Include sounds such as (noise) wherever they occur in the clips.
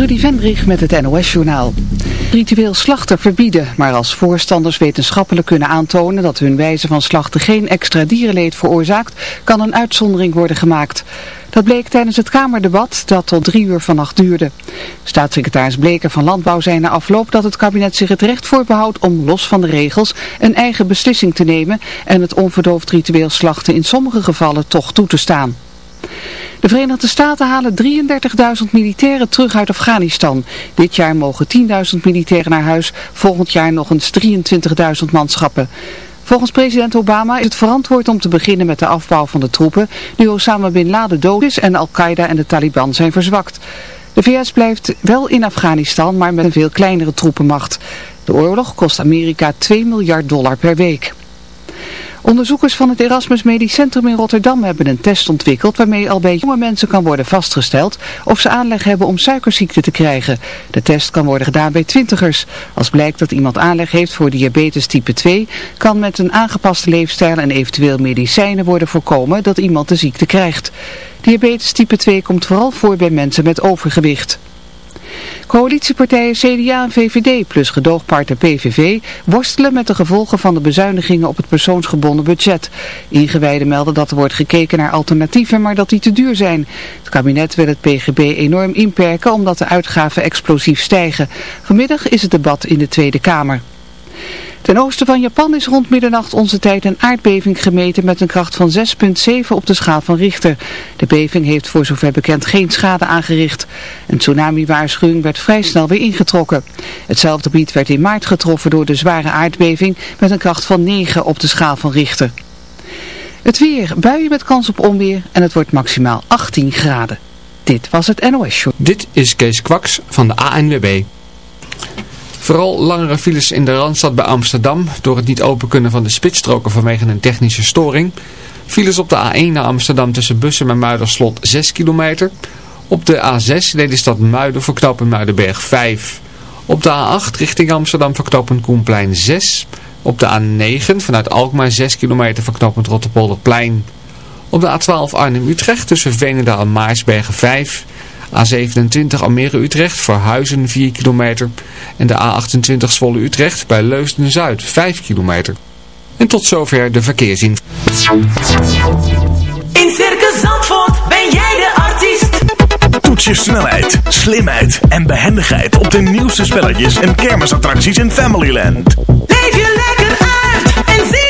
Trudy Vendrich met het NOS-journaal. Ritueel slachten verbieden, maar als voorstanders wetenschappelijk kunnen aantonen dat hun wijze van slachten geen extra dierenleed veroorzaakt, kan een uitzondering worden gemaakt. Dat bleek tijdens het Kamerdebat dat tot drie uur vannacht duurde. Staatssecretaris Bleker van Landbouw zei na afloop dat het kabinet zich het recht voorbehoudt om los van de regels een eigen beslissing te nemen en het onverdoofd ritueel slachten in sommige gevallen toch toe te staan. De Verenigde Staten halen 33.000 militairen terug uit Afghanistan. Dit jaar mogen 10.000 militairen naar huis, volgend jaar nog eens 23.000 manschappen. Volgens president Obama is het verantwoord om te beginnen met de afbouw van de troepen, nu Osama Bin Laden dood is en Al-Qaeda en de Taliban zijn verzwakt. De VS blijft wel in Afghanistan, maar met een veel kleinere troepenmacht. De oorlog kost Amerika 2 miljard dollar per week. Onderzoekers van het Erasmus Medisch Centrum in Rotterdam hebben een test ontwikkeld waarmee al bij jonge mensen kan worden vastgesteld of ze aanleg hebben om suikerziekte te krijgen. De test kan worden gedaan bij twintigers. Als blijkt dat iemand aanleg heeft voor diabetes type 2, kan met een aangepaste leefstijl en eventueel medicijnen worden voorkomen dat iemand de ziekte krijgt. Diabetes type 2 komt vooral voor bij mensen met overgewicht. Coalitiepartijen CDA en VVD plus gedoogpartner PVV worstelen met de gevolgen van de bezuinigingen op het persoonsgebonden budget. Ingewijden melden dat er wordt gekeken naar alternatieven, maar dat die te duur zijn. Het kabinet wil het PGB enorm inperken omdat de uitgaven explosief stijgen. Vanmiddag is het debat in de Tweede Kamer. Ten oosten van Japan is rond middernacht onze tijd een aardbeving gemeten met een kracht van 6,7 op de schaal van Richter. De beving heeft voor zover bekend geen schade aangericht. Een tsunami-waarschuwing werd vrij snel weer ingetrokken. Hetzelfde gebied werd in maart getroffen door de zware aardbeving met een kracht van 9 op de schaal van Richter. Het weer, buien met kans op onweer en het wordt maximaal 18 graden. Dit was het NOS Show. Dit is Kees Kwaks van de ANWB. Vooral langere files in de Randstad bij Amsterdam door het niet open kunnen van de spitsstroken vanwege een technische storing. Files op de A1 naar Amsterdam tussen Bussen en Muiderslot 6 kilometer. Op de A6 Lelystad Muiden voor knooppunt Muidenberg 5. Op de A8 richting Amsterdam voor knooppunt Koenplein 6. Op de A9 vanuit Alkmaar 6 kilometer voor knooppunt Rotterpolderplein. Op de A12 Arnhem-Utrecht tussen Veenendaal en Maarsbergen 5. A27 Almere-Utrecht voor Huizen 4 kilometer. En de A28 Zwolle-Utrecht bij Leusden-Zuid 5 kilometer. En tot zover de verkeerszien. In Circus Zandvoort ben jij de artiest. Toets je snelheid, slimheid en behendigheid op de nieuwste spelletjes en kermisattracties in Familyland. Leef je lekker uit en zie.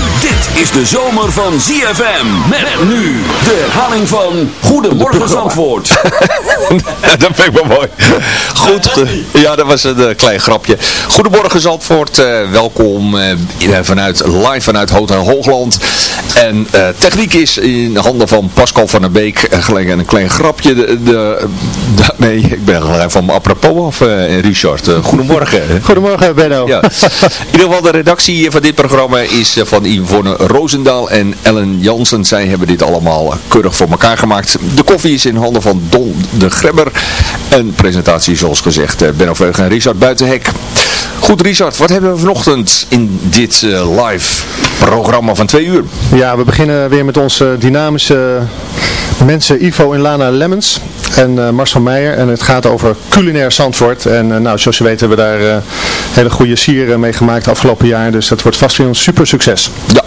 Dit is de zomer van ZFM. Met nu de herhaling van Goedemorgen Zandvoort. (laughs) dat vind ik wel mooi. Goed, eh, ja, dat was een eh, klein grapje. Goedemorgen Zandvoort, eh, welkom eh, vanuit, live vanuit Hotel Hoogland. En eh, techniek is in handen van Pascal van der Beek. Uh, gelijk een klein grapje. De, de, de- nee, ik ben gelijk van me apropos af, Richard. Goedemorgen. Goedemorgen Benno. Ja. In ieder geval de redactie van dit programma is van Yvonne Roosendaal en Ellen Jansen. Zij hebben dit allemaal keurig voor elkaar gemaakt. De koffie is in handen van Don de Grebber. En presentatie zoals gezegd eh, Benno Veug en Richard Buitenhek. Goed Richard, wat hebben we vanochtend in dit eh, live programma van twee uur? Ja, we beginnen weer met onze dynamische mensen Ivo en Lana Lemmens en eh, Marcel Meijer. En het gaat over culinair Zandvoort. En eh, nou, zoals je weet hebben we daar hele goede sieren mee gemaakt afgelopen jaar. Dus dat wordt vast weer een super succes. Ja,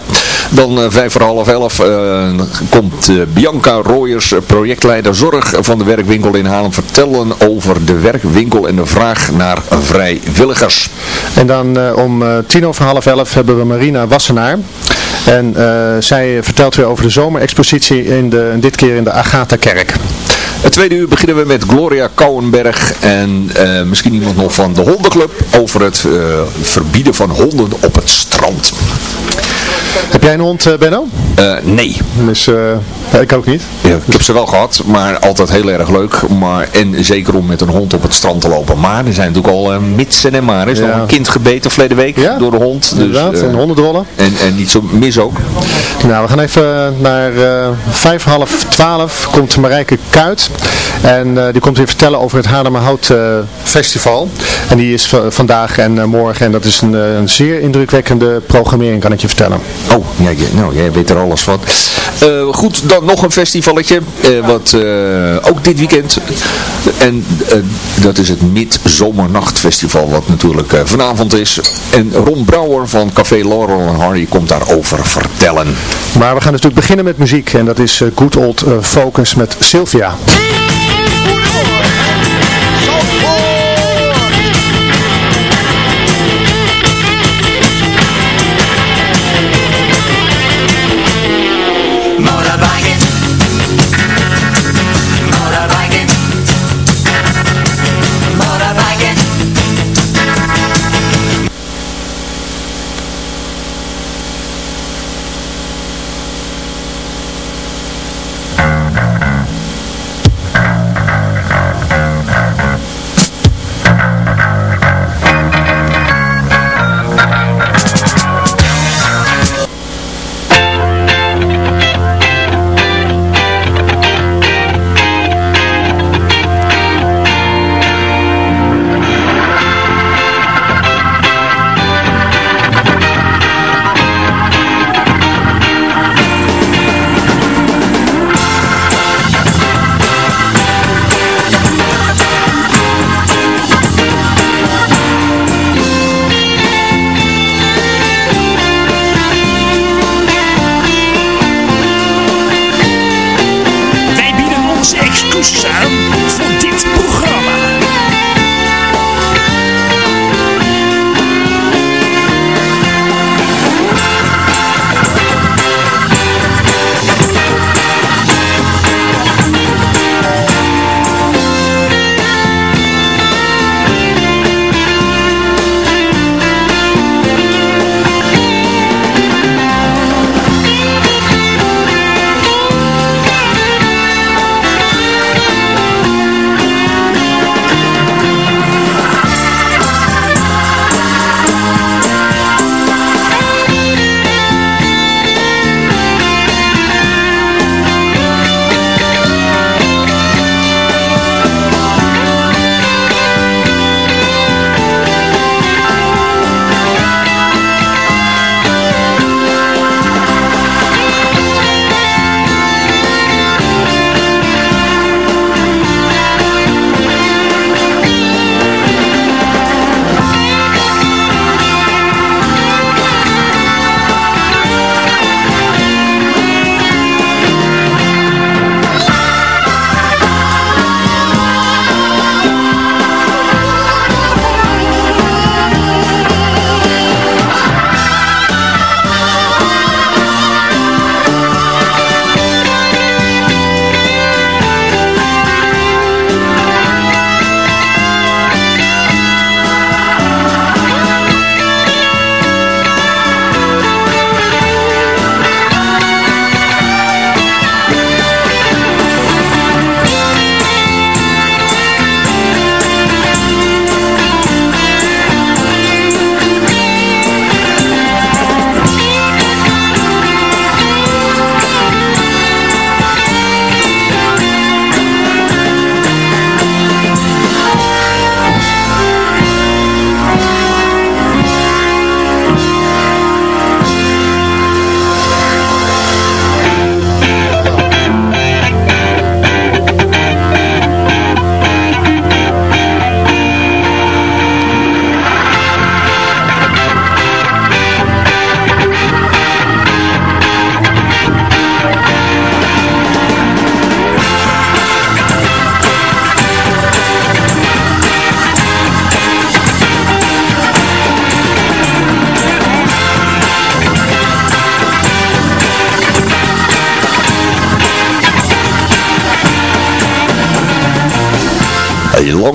dan eh, vijf voor half elf eh, komt eh, Bianca Rooyers, eh, projectleider zorg van de werkwinkel in Haarlem, vertellen over de werkwinkel en de vraag naar vrijwilligers. En dan om tien over half elf hebben we Marina Wassenaar. En zij vertelt weer over de zomerexpositie in de, dit keer in de Agatha-kerk. Het tweede uur beginnen we met Gloria Kouwenberg en misschien iemand nog van de hondenclub over het verbieden van honden op het strand. Heb jij een hond, eh, Benno? Eh, nee. Dus, eh, ik ook niet. Ja, ik heb ze wel gehad, maar altijd heel erg leuk. Maar, en zeker om met een hond op het strand te lopen. Maar er zijn natuurlijk al uh, mitsen en maar. Er is Ja. nog een kind gebeten verleden week Ja, door de hond. Dus, Inderdaad, eh, en hondendrollen. en, en niet zo mis ook. Nou, we gaan even naar eh, vijf, half twaalf komt Marijke Kuit. En eh, die komt weer vertellen over het Haarlemmerhout eh Festival. En die is vandaag en eh, morgen. En dat is een, eh, een zeer indrukwekkende programmering, kan ik je vertellen. Oh, ja, ja, nou, jij weet er alles van. Eh, goed, dan nog een festivalletje. eh, wat eh, ook dit weekend. En eh, dat is het Midzomernachtfestival. Wat natuurlijk vanavond is. En Ron Brouwer van Café Laurel en Hardy komt daarover vertellen. Maar we gaan natuurlijk beginnen met muziek. En dat is Good Old Focus met Sylvia.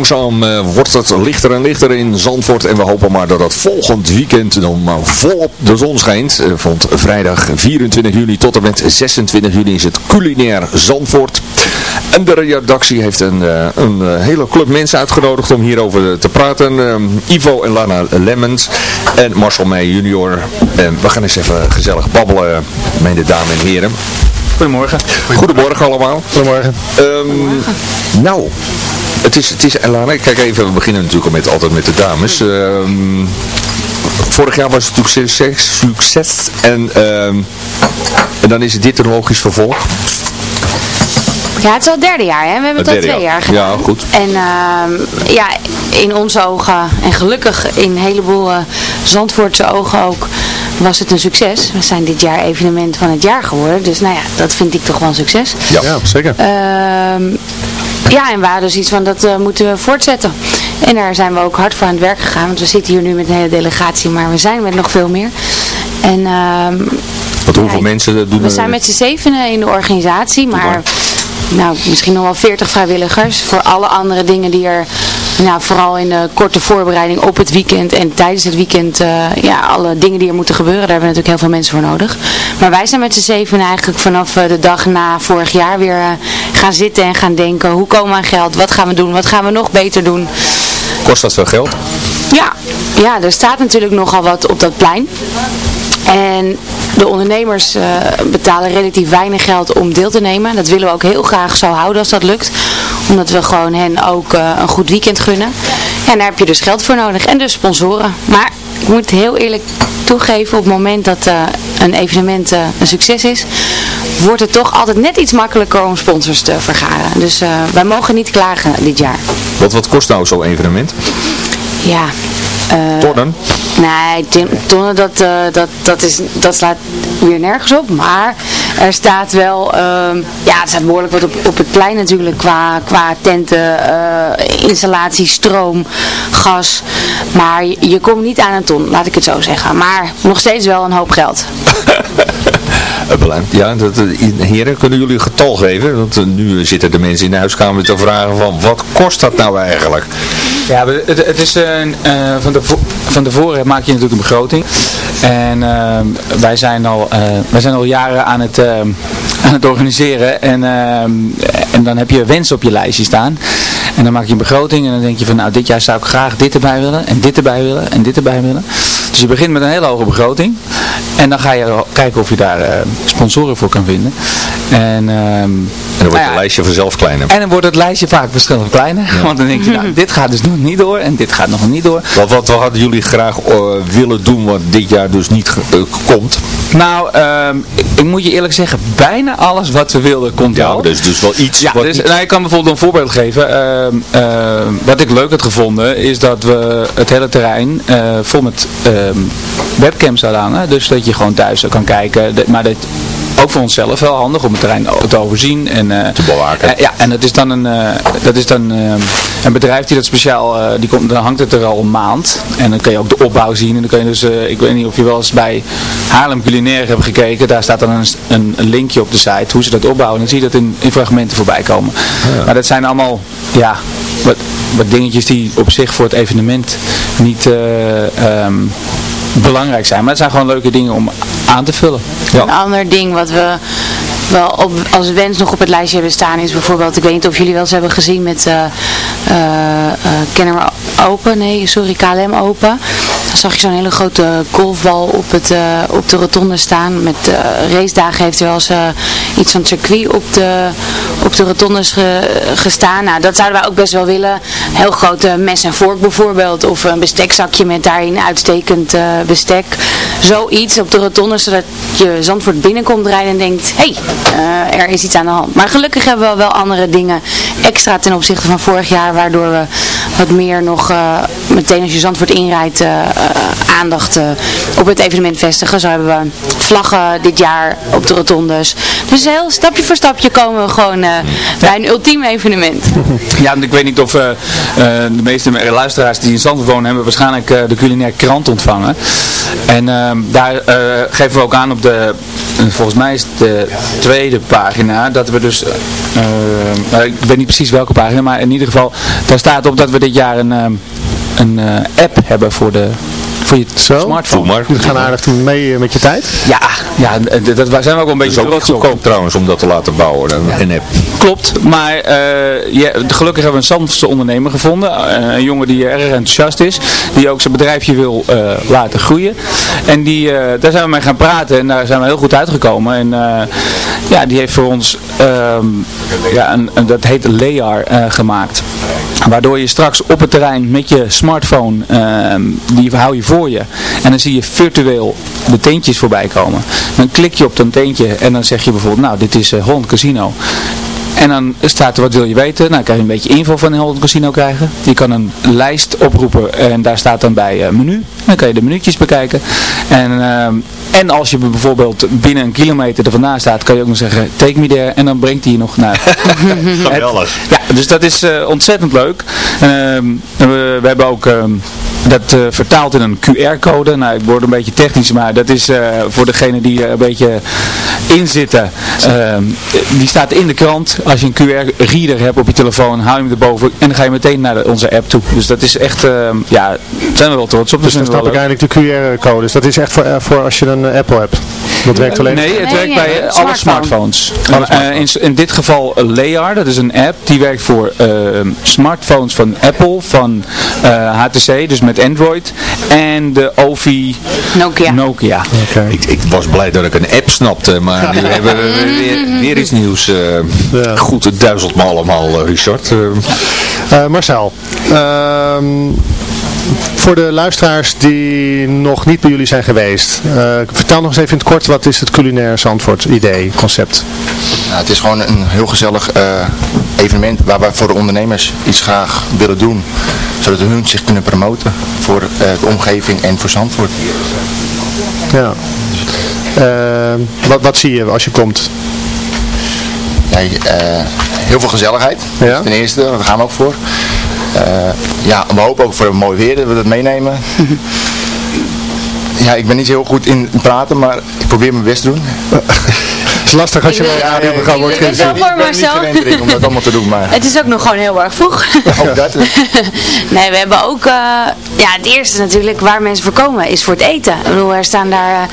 Langzaam eh, wordt het lichter en lichter in Zandvoort. En we hopen maar dat het volgend weekend dan maar volop de zon schijnt. Uh, vond vrijdag 24 juli tot en met 26 juli is het culinair Zandvoort. En de redactie heeft een, uh, een hele club mensen uitgenodigd om hierover te praten. Ivo en Lana Lemmens en Marcel Meij junior. En we gaan eens even gezellig babbelen, mijn dames en heren. Goedemorgen. Goedemorgen allemaal. Goedemorgen. Um, nou, het is, het is Elana, kijk even, we beginnen natuurlijk al met, altijd met de dames. Um, vorig jaar was het natuurlijk succes, succes en, um, en dan is dit een logisch vervolg. Ja, het is al het derde jaar, hè? We hebben het, al twee jaar gedaan. Ja, goed. En uh, ja, in onze ogen, en gelukkig in een heleboel uh, Zandvoortse ogen ook, was het een succes. We zijn dit jaar evenement van het jaar geworden. Dus nou ja, dat vind ik toch wel een succes. Ja, ja zeker. Uh, ja, en we hadden dus iets van dat uh, moeten we voortzetten. En daar zijn we ook hard voor aan het werk gegaan. Want we zitten hier nu met een hele delegatie, maar we zijn met nog veel meer. En... Uh, Wat hoeveel ja, mensen doen We zijn met z'n zevenen in de organisatie, maar nou, misschien nog wel 40 vrijwilligers voor alle andere dingen die er nou, vooral in de korte voorbereiding op het weekend en tijdens het weekend, uh, ja, alle dingen die er moeten gebeuren, daar hebben we natuurlijk heel veel mensen voor nodig. Maar wij zijn met z'n zeven eigenlijk vanaf uh, de dag na vorig jaar weer uh, gaan zitten en gaan denken, hoe komen we aan geld, wat gaan we doen, wat gaan we nog beter doen. Kost dat veel geld? Ja, ja er staat natuurlijk nogal wat op dat plein. En de ondernemers uh, betalen relatief weinig geld om deel te nemen. Dat willen we ook heel graag zo houden als dat lukt. Omdat we gewoon hen ook uh, een goed weekend gunnen. En daar heb je dus geld voor nodig. En dus sponsoren. Maar ik moet heel eerlijk toegeven, op het moment dat uh, een evenement een succes is, wordt het toch altijd net iets makkelijker om sponsors te vergaren. Dus wij mogen niet klagen dit jaar. Wat, wat kost nou zo'n evenement? Ja, Nee, tonnen dat, uh, dat, dat, is, dat slaat weer nergens op. Maar er staat wel, uh, ja, er staat behoorlijk wat op, op het plein natuurlijk qua, qua tenten, uh, installatie, stroom, gas. Maar je, je komt niet aan een ton, laat ik het zo zeggen. Maar nog steeds wel een hoop geld. (laughs) Ja, dat, heren, kunnen jullie een getal geven? Want nu zitten de mensen in de huiskamer te vragen van, wat kost dat nou eigenlijk? Ja, het, het is uh, van, de, van tevoren maak je natuurlijk een begroting. En uh, wij, zijn al, wij zijn al jaren aan het, aan het organiseren. En, en dan heb je wensen op je lijstje staan. En dan maak je een begroting en dan denk je van nou dit jaar zou ik graag dit erbij willen. En dit erbij willen. En dit erbij willen. Dus je begint met een hele hoge begroting. En dan ga je kijken of je daar sponsoren voor kan vinden. En, en dan wordt nou ja, het lijstje vanzelf kleiner. En dan wordt het lijstje vaak verschillend kleiner. Ja. (laughs) Want dan denk je, nou, (laughs) dit gaat dus nog niet door en dit gaat nog niet door. Wat, wat, wat hadden jullie graag uh, willen doen wat dit jaar dus niet uh, komt? Nou, uh, ik, ik, moet je eerlijk zeggen, bijna alles wat we wilden komt ja, wel. Dus, dus wel iets. Ja, wat dus, niet... nou, ik kan bijvoorbeeld een voorbeeld geven. wat ik leuk had gevonden is dat we het hele terrein vol met webcams hadden hangen. Dus dat je gewoon thuis kan kijken. Maar dat ook voor onszelf wel handig om het terrein te overzien. En, uh, te bewaken. Uh, ja, en dat is dan een, uh, dat is dan, een bedrijf die dat speciaal, die komt, dan hangt het er al een maand. En dan kun je ook de opbouw zien. En dan kun je dus, ik weet niet of je wel eens bij Haarlem Culinair hebt gekeken. Daar staat dan een, een, een, linkje op de site hoe ze dat opbouwen. En dan zie je dat in, in fragmenten voorbij komen. Ja. Maar dat zijn allemaal, ja, wat, wat dingetjes die op zich voor het evenement niet... Um, belangrijk zijn. Maar het zijn gewoon leuke dingen om aan te vullen. Ja. Een ander ding wat we wel op, als wens nog op het lijstje hebben staan is bijvoorbeeld, ik weet niet of jullie wel eens hebben gezien met uh, Kennemer Open, nee sorry KLM Open. Zag je zo'n hele grote golfbal op, het, op de rotonde staan. Met racedagen heeft wel eens iets van circuit op de, op de rotondes ge, gestaan. Nou, dat zouden wij ook best wel willen. Heel grote mes en vork bijvoorbeeld. Of een bestekzakje met daarin uitstekend bestek. Zoiets op de rotonde, zodat je Zandvoort binnenkomt rijden en denkt, hé, hey, er is iets aan de hand. Maar gelukkig hebben we wel andere dingen extra ten opzichte van vorig jaar, waardoor we wat meer nog uh, meteen als je Zandvoort inrijdt uh, aandacht op het evenement vestigen. Zo hebben we vlaggen dit jaar op de rotondes. Dus heel stapje voor stapje komen we gewoon bij een ultiem evenement. (laughs) Ja, ik weet niet of de meeste luisteraars die in Zandvoort wonen hebben waarschijnlijk de culinaire krant ontvangen. En daar geven we ook aan op de en volgens mij is de tweede pagina, dat we dus, eh, nou, ik weet niet precies welke pagina, maar in ieder geval, daar staat op dat we dit jaar een, ehm, een eh, app hebben voor de voor je Zo? smartphone. Jullie gaan aardig mee eh, met je tijd. Ja, ja, en d- dat zijn we ook wel een beetje trots op. goedkoop trouwens om dat te laten bouwen, een, een app. Klopt, maar eh, ja, gelukkig hebben we een Zandvoortse ondernemer gevonden. Eh, een jongen die erg enthousiast is. Die ook zijn bedrijfje wil eh, laten groeien. En die, eh, daar zijn we mee gaan praten en daar zijn we heel goed uitgekomen. En eh, ja, die heeft voor ons, ehm, ja, een, een- dat heet Lear eh, gemaakt. Waardoor je straks op het terrein met je smartphone, ehm, die hou je voor je. En dan zie je virtueel de teentjes voorbij komen. Dan klik je op dat teentje en dan zeg je bijvoorbeeld, nou dit is eh, Holland Casino. En dan staat er, wat wil je weten? Nou, dan krijg je een beetje info van Holland Casino krijgen. Je kan een lijst oproepen en daar staat dan bij eh, menu. Dan kan je de minuutjes bekijken. En, ehm, en als je bijvoorbeeld binnen een kilometer er vandaan staat, kan je ook nog zeggen, take me there. En dan brengt hij je nog naar... (laughs) Geweldig. Ja, dus dat is eh, ontzettend leuk. Ehm, we, we hebben ook ehm, dat eh, vertaald in een QR-code. Nou, ik word een beetje technisch, maar dat is eh, voor degene die er een beetje in zitten. Ehm, die staat in de krant. Als je een QR-reader hebt op je telefoon, haal je hem erboven en dan ga je meteen naar de- onze app toe. Dus dat is echt, ehm, ja, zijn we wel trots op. Dus dan snap ik eigenlijk de QR-codes. Dat is echt voor, voor als je een eh, Apple hebt. Dat werkt alleen. Nee, het werkt bij eh, alle smartphone. smartphones. Alle Eh, in, in dit geval Lear, dat is een app die werkt voor smartphones van Apple, van eh, HTC, dus met Android, en de Ovi Nokia. Nokia. Oké. Ik, ik was blij dat ik een app snapte, maar nu hebben we weer, weer iets nieuws. eh, Ja. Goed, het duizelt me allemaal, Richard. Marcel, ehm, voor de luisteraars die nog niet bij jullie zijn geweest, eh, vertel nog eens even in het kort, wat is het culinair Zandvoort idee, concept? Nou, het is gewoon een heel gezellig eh, evenement waar we voor de ondernemers iets graag willen doen. Zodat hun zich kunnen promoten voor eh, de omgeving en voor Zandvoort. Ja. Wat, wat zie je als je komt? Ja, heel veel gezelligheid, Ja. ten eerste, daar gaan we ook voor. Eh, ja, we hopen ook voor mooi weer dat we dat meenemen. (laughs) ja, ik ben niet heel goed in praten, maar ik probeer mijn best te doen. (laughs) Het is lastig als je bij een radioprogramma wordt Ik gezien. wel voor ben niet Marcel. om dat allemaal te doen, maar Het is ook nog gewoon heel erg vroeg. (laughs) ook dat. (laughs) Nee, we hebben ook, eh, ja, het eerste natuurlijk waar mensen voor komen is voor het eten. Ik bedoel, er staan daar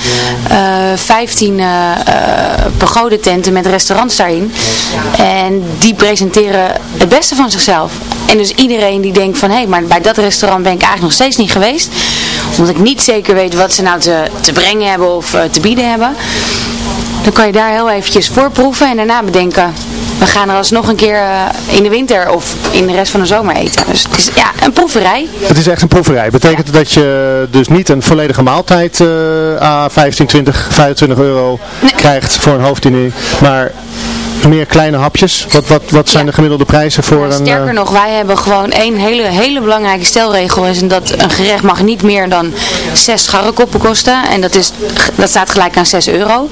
eh eh, 15 eh eh, pagodententen met restaurants daarin. En die presenteren het beste van zichzelf. En dus iedereen die denkt van, hé, maar bij dat restaurant ben ik eigenlijk nog steeds niet geweest. Omdat ik niet zeker weet wat ze nou te, te brengen hebben of eh, te bieden hebben. Dan kan je daar heel eventjes voorproeven en daarna bedenken, we gaan er alsnog een keer eh, in de winter of in de rest van de zomer eten. Dus het is ja, een proeverij. Het is echt een proeverij. Betekent dat je dus niet een volledige maaltijd à 15, 20, 25 euro krijgt voor een hoofddiner, maar meer kleine hapjes? Wat, wat, wat zijn Ja. de gemiddelde prijzen voor Nou, een... sterker eh, nog, wij hebben gewoon één hele, hele belangrijke stelregel. Is dat een gerecht mag niet meer dan 6 scharrekoppen kosten. En dat, is, dat staat gelijk aan 6 euro.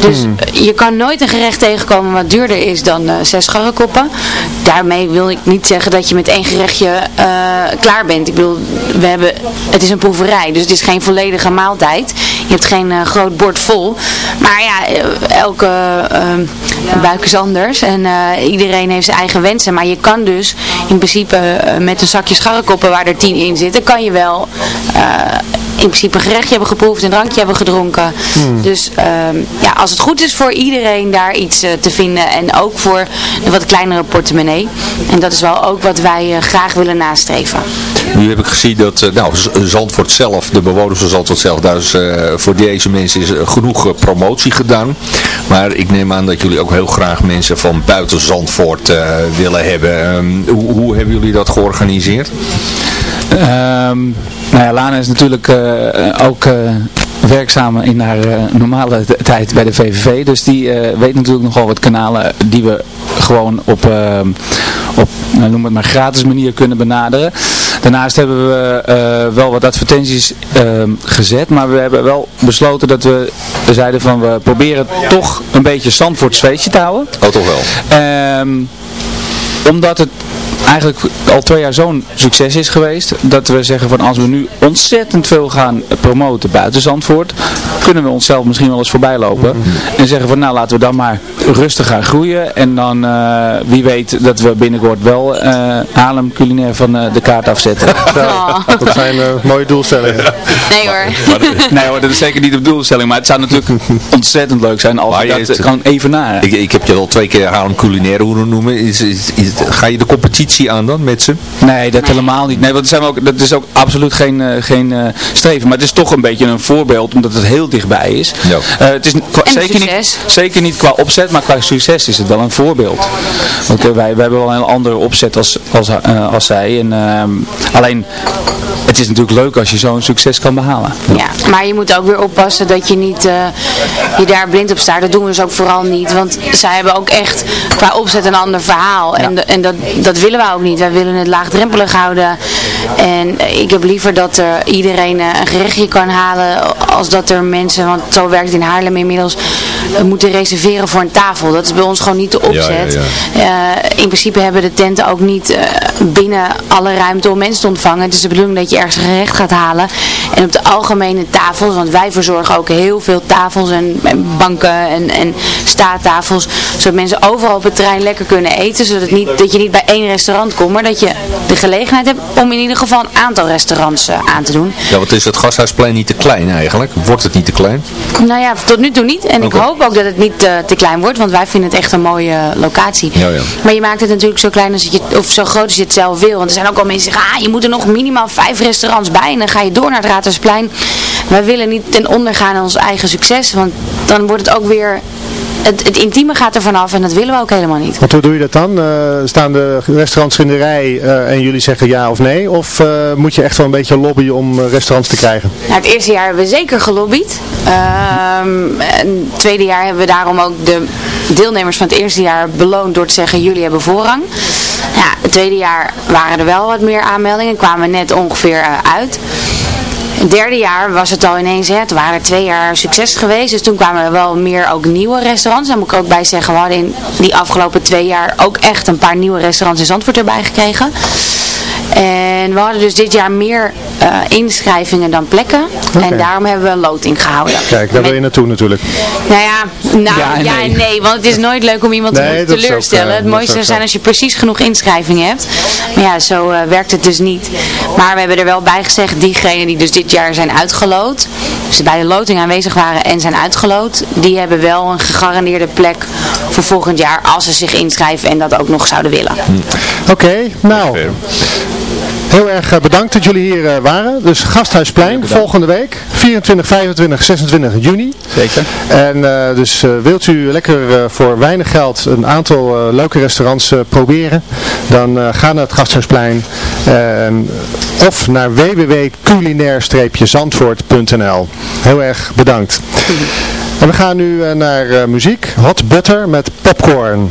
Dus Hmm. je kan nooit een gerecht tegenkomen wat duurder is dan eh 6 scharrekoppen. Daarmee wil ik niet zeggen dat je met één gerechtje eh, klaar bent. Ik bedoel, we hebben, het is een proeverij. Dus het is geen volledige maaltijd. Je hebt geen eh, groot bord vol. Maar ja, eh, elke eh, buik is anders. En eh, iedereen heeft zijn eigen wensen. Maar je kan dus in principe met een zakje scharrekoppen waar er tien in zitten, kan je wel in principe een gerechtje hebben geproefd, een drankje hebben gedronken. Dus ehm, ja, als het goed is voor iedereen daar iets eh, te vinden. En ook voor de wat kleinere portemonnee. En dat is wel ook wat wij eh, graag willen nastreven. Nu heb ik gezien dat eh, nou, Zandvoort zelf, de bewoners van Zandvoort zelf, daar is eh, voor deze mensen is genoeg promotie gedaan. Maar ik neem aan dat jullie ook heel graag mensen van buiten Zandvoort eh, willen hebben. Ehm, hoe, hoe hebben jullie dat georganiseerd? Ehm, nou ja, Lana is natuurlijk eh, ook eh, werkzaam in haar eh, normale tijd bij de VVV. Dus die weet natuurlijk nogal wat kanalen die we gewoon op, ehm, op nou, noem het maar, gratis manier kunnen benaderen. Daarnaast hebben we wel wat advertenties ehm, gezet, maar we hebben wel besloten dat we zeiden van we proberen toch een beetje Zandvoorts feestje te houden. Oh, toch wel? Omdat het eigenlijk al twee jaar zo'n succes is geweest, dat we zeggen van als we nu ontzettend veel gaan promoten buiten Zandvoort, kunnen we onszelf misschien wel eens voorbij lopen. En zeggen van nou laten we dan maar rustig gaan groeien. En dan uh, wie weet dat we binnenkort wel uh, Haarlem culinair van uh, de kaart afzetten. (laughs) Ja, dat zijn mooie doelstellingen. Nee hoor. (laughs) nee hoor, dat is zeker niet de doelstelling. Maar het zou natuurlijk (laughs) ontzettend leuk zijn als je dat kan even na. Ik, ik heb je al twee keer Haarlem culinair horen noemen. Is, is, is, ga je de competitie aan dan met ze? Nee, dat helemaal niet. Nee, want dat, zijn we ook, dat is ook absoluut geen, geen streven. Maar het is toch een beetje een voorbeeld omdat het heel dichtbij is. Ja. het is zeker niet, zeker niet qua opzet, maar qua succes is het wel een voorbeeld. Want uh, wij, wij hebben wel een andere opzet als, als, uh, als zij. En, uh, alleen, het is natuurlijk leuk als je zo'n succes kan behalen. Ja, maar je moet ook weer oppassen dat je niet je daar blind op staat. Dat doen we dus ook vooral niet. Want zij hebben ook echt qua opzet een ander verhaal. En, ja. en dat, dat willen we ook niet. Wij willen het laagdrempelig houden. En ik heb liever dat er iedereen een gerechtje kan halen als dat er mensen, want zo werkt het in Haarlem inmiddels, moeten reserveren voor een tafel. Dat is bij ons gewoon niet de opzet. Ja, ja, ja. Uh, in principe hebben de tenten ook niet uh, binnen alle ruimte om mensen te ontvangen. Het is de bedoeling dat je ergens gerecht gaat halen. En op de algemene tafels, want wij verzorgen ook heel veel tafels en, en banken en, en staattafels. Zodat mensen overal op het terrein lekker kunnen eten. Zodat niet, dat je niet bij één restaurant komt, maar dat je de gelegenheid hebt om in ieder geval een aantal restaurants uh, aan te doen. Ja, wat is het gasthuisplein niet te klein eigenlijk? Wordt het niet te klein? Nou ja, tot nu toe niet. En okay. ik hoop ook dat het niet uh, te klein wordt, want wij vinden het echt een mooie locatie. Ja, ja. Maar je maakt het natuurlijk zo klein als je, of zo groot als je het zelf wil. Want er zijn ook al mensen die zeggen, ah, je moet er nog minimaal vijf restaurants bij. En dan ga je door naar het Raadhuisplein. Wij willen niet ten onder gaan aan ons eigen succes, want dan wordt het ook weer het, het, intieme gaat er vanaf en dat willen we ook helemaal niet. Want hoe doe je dat dan? Uh, staan de restaurants in de rij uh, en jullie zeggen ja of nee? Of uh, moet je echt wel een beetje lobbyen om restaurants te krijgen? Nou, het eerste jaar hebben we zeker gelobbyd. Um, het tweede jaar hebben we daarom ook de deelnemers van het eerste jaar beloond door te zeggen jullie hebben voorrang. Ja, het tweede jaar waren er wel wat meer aanmeldingen, kwamen we net ongeveer uit. Het derde jaar was het al ineens, hè, toen waren twee jaar succes geweest. Dus toen kwamen er wel meer ook nieuwe restaurants. Daar moet ik ook bij zeggen, we hadden in die afgelopen twee jaar ook echt een paar nieuwe restaurants in Zandvoort erbij gekregen. En we hadden dus dit jaar meer uh, inschrijvingen dan plekken. Okay. En daarom hebben we een loting gehouden. Kijk, daar Met... wil je naartoe natuurlijk. Nou ja, nou, ja, en, ja nee. en nee. Want het is nooit leuk om iemand nee, te teleurstellen. Ook, uh, het mooiste zou zijn als je precies genoeg inschrijvingen hebt. Maar ja, zo uh, werkt het dus niet. Maar we hebben er wel bij gezegd, diegenen die dus dit jaar zijn uitgeloot. Dus bij de loting aanwezig waren en zijn uitgeloot. Die hebben wel een gegarandeerde plek voor volgend jaar. Als ze zich inschrijven en dat ook nog zouden willen. Hm. Oké, okay, nou... Heel erg bedankt dat jullie hier uh, waren. Dus Gasthuisplein, volgende week. 24, 25, 26 juni. Zeker. En uh, dus wilt u lekker voor weinig geld een aantal leuke restaurants proberen. Dan ga naar het Gasthuisplein. of naar www.culinair-zandvoort.nl Heel erg bedankt. (laughs) En we gaan nu naar muziek. Hot Butter met Popcorn.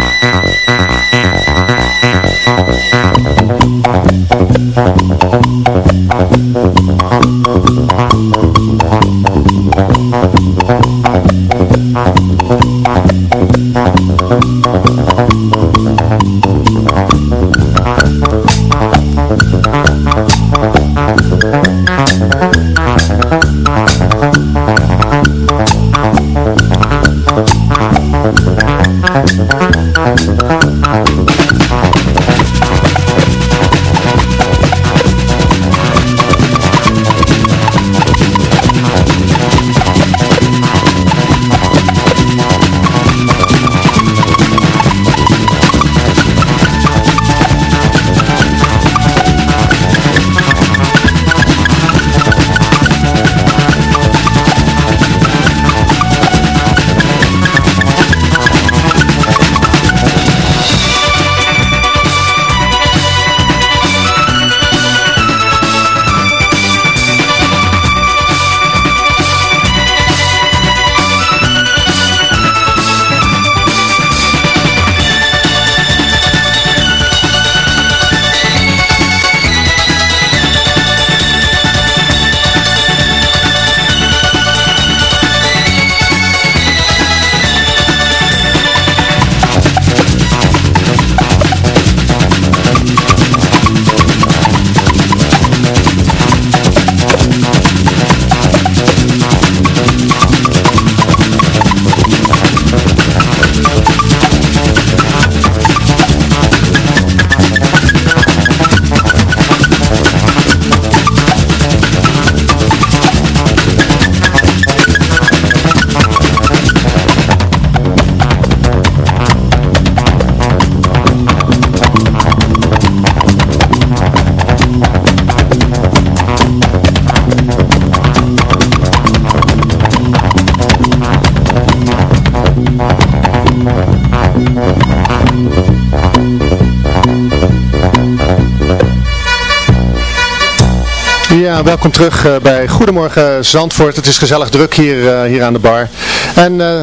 Ja, welkom terug eh, bij Goedemorgen Zandvoort. Het is gezellig druk hier, eh, hier aan de bar. En eh,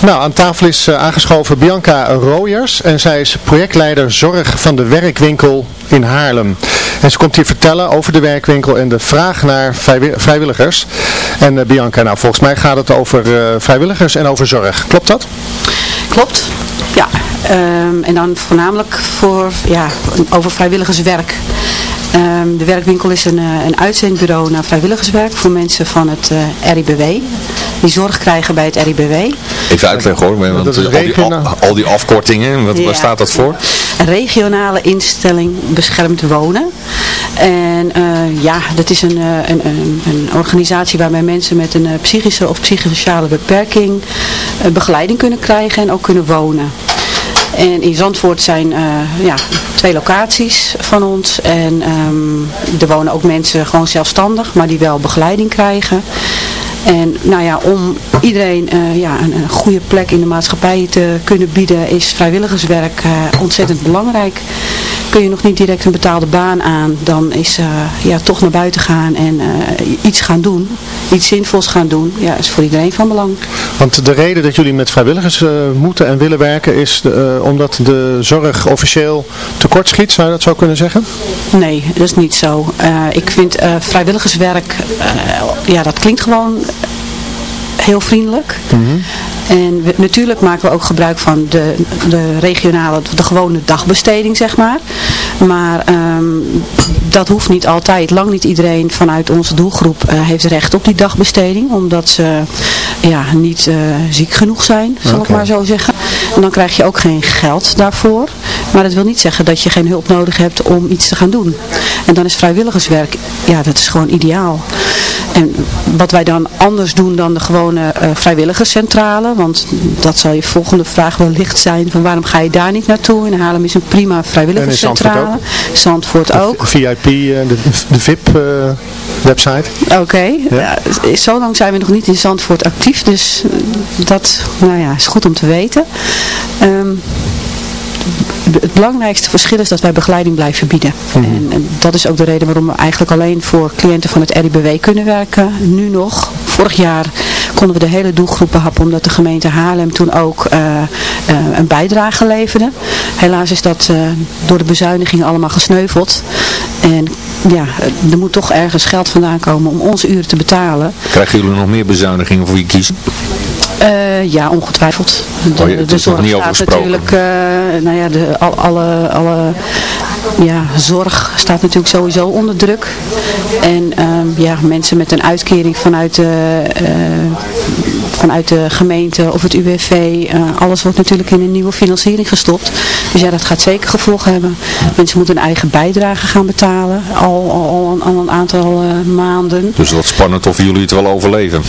nou, aan tafel is aangeschoven Bianca Rooyers. En zij is projectleider zorg van de werkwinkel in Haarlem. En ze komt hier vertellen over de werkwinkel en de vraag naar vrijwilligers. En Bianca, nou volgens mij gaat het over vrijwilligers en over zorg. Klopt dat? Klopt, ja. Ehm, en dan voornamelijk voor, ja, over vrijwilligerswerk. Ehm, de werkwinkel is een, uh, een uitzendbureau naar vrijwilligerswerk voor mensen van het uh, eh, RIBW. Die zorg krijgen bij het RIBW. Even uitleggen hoor, want al die, al, die, afkortingen, wat, waar staat dat voor? Een regionale instelling beschermd wonen. En uh, ja, dat is een, een, een, een, organisatie waarbij mensen met een psychische of psychosociale beperking begeleiding kunnen krijgen en ook kunnen wonen. En in Zandvoort zijn uh, ja, twee locaties van ons. En um, er wonen ook mensen gewoon zelfstandig, maar die wel begeleiding krijgen. En nou ja, om iedereen uh, ja, een, goede plek in de maatschappij te kunnen bieden is vrijwilligerswerk uh, ontzettend belangrijk kun je nog niet direct een betaalde baan aan, dan is uh, ja, toch naar buiten gaan en uh, iets gaan doen, iets zinvols gaan doen, ja, is voor iedereen van belang. Want de reden dat jullie met vrijwilligers uh, moeten en willen werken is de, omdat de zorg officieel tekortschiet, zou je dat zo kunnen zeggen? Nee, dat is niet zo. ik vind vrijwilligerswerk, ja dat klinkt gewoon heel vriendelijk. Mm En natuurlijk maken we ook gebruik van de, de regionale, de gewone dagbesteding zeg maar. Maar um, dat hoeft niet altijd. Lang niet iedereen vanuit onze doelgroep uh, heeft recht op die dagbesteding. Omdat ze ja, niet uh, ziek genoeg zijn, zal okay. ik maar zo zeggen. En dan krijg je ook geen geld daarvoor. Maar dat wil niet zeggen dat je geen hulp nodig hebt om iets te gaan doen. En dan is vrijwilligerswerk, ja dat is gewoon ideaal. En wat wij dan anders doen dan de gewone uh, vrijwilligerscentrale, want dat zal je volgende vraag wellicht zijn, van waarom ga je daar niet naartoe? In Haarlem is een prima vrijwilligerscentrale. Zandvoort ook. ook. VIP, uh, de, de VIP uh, website. Oké, okay. ja. ja. zo lang zijn we nog niet in Zandvoort actief, dus dat nou ja, is goed om te weten. Um, het belangrijkste verschil is dat wij begeleiding blijven bieden. Mm -hmm. en, en, dat is ook de reden waarom we eigenlijk alleen voor cliënten van het RIBW kunnen werken. Nu nog. Vorig jaar konden we de hele doelgroep behappen omdat de gemeente Haarlem toen ook uh, uh, een bijdrage leverde. Helaas is dat uh, door de bezuinigingen allemaal gesneuveld. En ja, er moet toch ergens geld vandaan komen om onze uren te betalen. Krijgen jullie nog meer bezuinigingen voor je kiezen? Uh, ja, ongetwijfeld. De, oh, je, de zorg niet staat natuurlijk, uh, nou ja, de, al, alle, alle ja, zorg staat natuurlijk sowieso onder druk. En um, ja, mensen met een uitkering vanuit de, uh, vanuit de gemeente of het UWV, alles wordt natuurlijk in een nieuwe financiering gestopt. Dus ja, dat gaat zeker gevolgen hebben. Mensen moeten een eigen bijdrage gaan betalen, al, al, al, een, al een aantal maanden. Dus dat is spannend of jullie het wel overleven.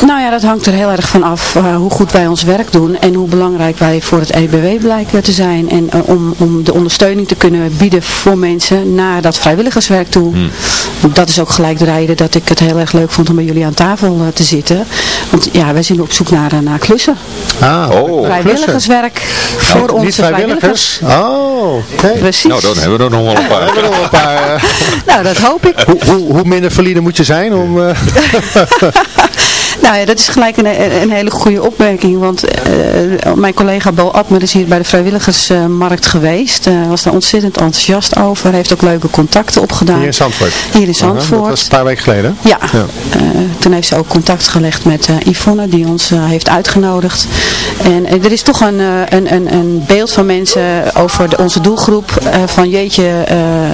Nou ja, dat hangt er heel erg van af uh, hoe goed wij ons werk doen en hoe belangrijk wij voor het EBW blijken te zijn. En uh, om, om de ondersteuning te kunnen bieden voor mensen naar dat vrijwilligerswerk toe. Hmm. Dat is ook gelijk de reden dat ik het heel erg leuk vond om bij jullie aan tafel uh, te zitten. Want ja, wij zijn op zoek naar, naar klussen. Ah, oh. Vrijwilligerswerk voor oh, onze vrijwilligers. vrijwilligers. Oh, okay. Precies. Nou, dan hebben we er nog wel een paar. (laughs) hebben we nog een paar. nou, dat hoop ik. Hoe, hoe, hoe minder verliezen moet je zijn om... (laughs) Nou ja, dat is gelijk een, een hele goede opmerking, want uh, mijn collega Bo Atmer is hier bij de vrijwilligersmarkt geweest. Uh, was daar ontzettend enthousiast over, heeft ook leuke contacten opgedaan. Hier in Zandvoort? Hier in Zandvoort. Uh -huh, dat was een paar weken geleden? Ja, ja. toen heeft ze ook contact gelegd met Yvonne, die ons heeft uitgenodigd. En er is toch een, een, een, een beeld van mensen over de, onze doelgroep, van jeetje,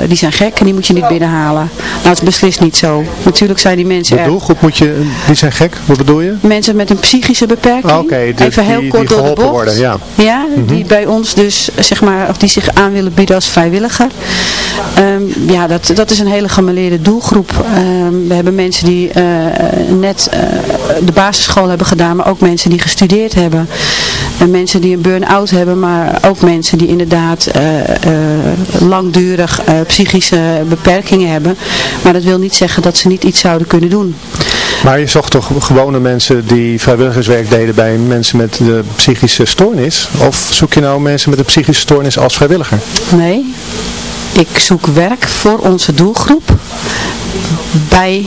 die zijn gek en die moet je niet binnenhalen. Nou, het is beslist niet zo. Natuurlijk zijn die mensen De doelgroep moet je, die zijn gek? Bedoel je? Mensen met een psychische beperking. Oh, okay, Even heel die, kort die door de bocht. Worden, ja, ja mm -hmm. die bij ons dus, zeg maar, of die zich aan willen bieden als vrijwilliger. Um, ja, dat, dat is een hele gemaleerde doelgroep. Um, we hebben mensen die uh, net uh, de basisschool hebben gedaan, maar ook mensen die gestudeerd hebben. En mensen die een burn-out hebben, maar ook mensen die inderdaad uh, langdurig psychische beperkingen hebben. Maar dat wil niet zeggen dat ze niet iets zouden kunnen doen. Maar je zocht toch gewone mensen die vrijwilligerswerk deden bij mensen met de psychische stoornis? Of zoek je nou mensen met een psychische stoornis als vrijwilliger? Nee, ik zoek werk voor onze doelgroep bij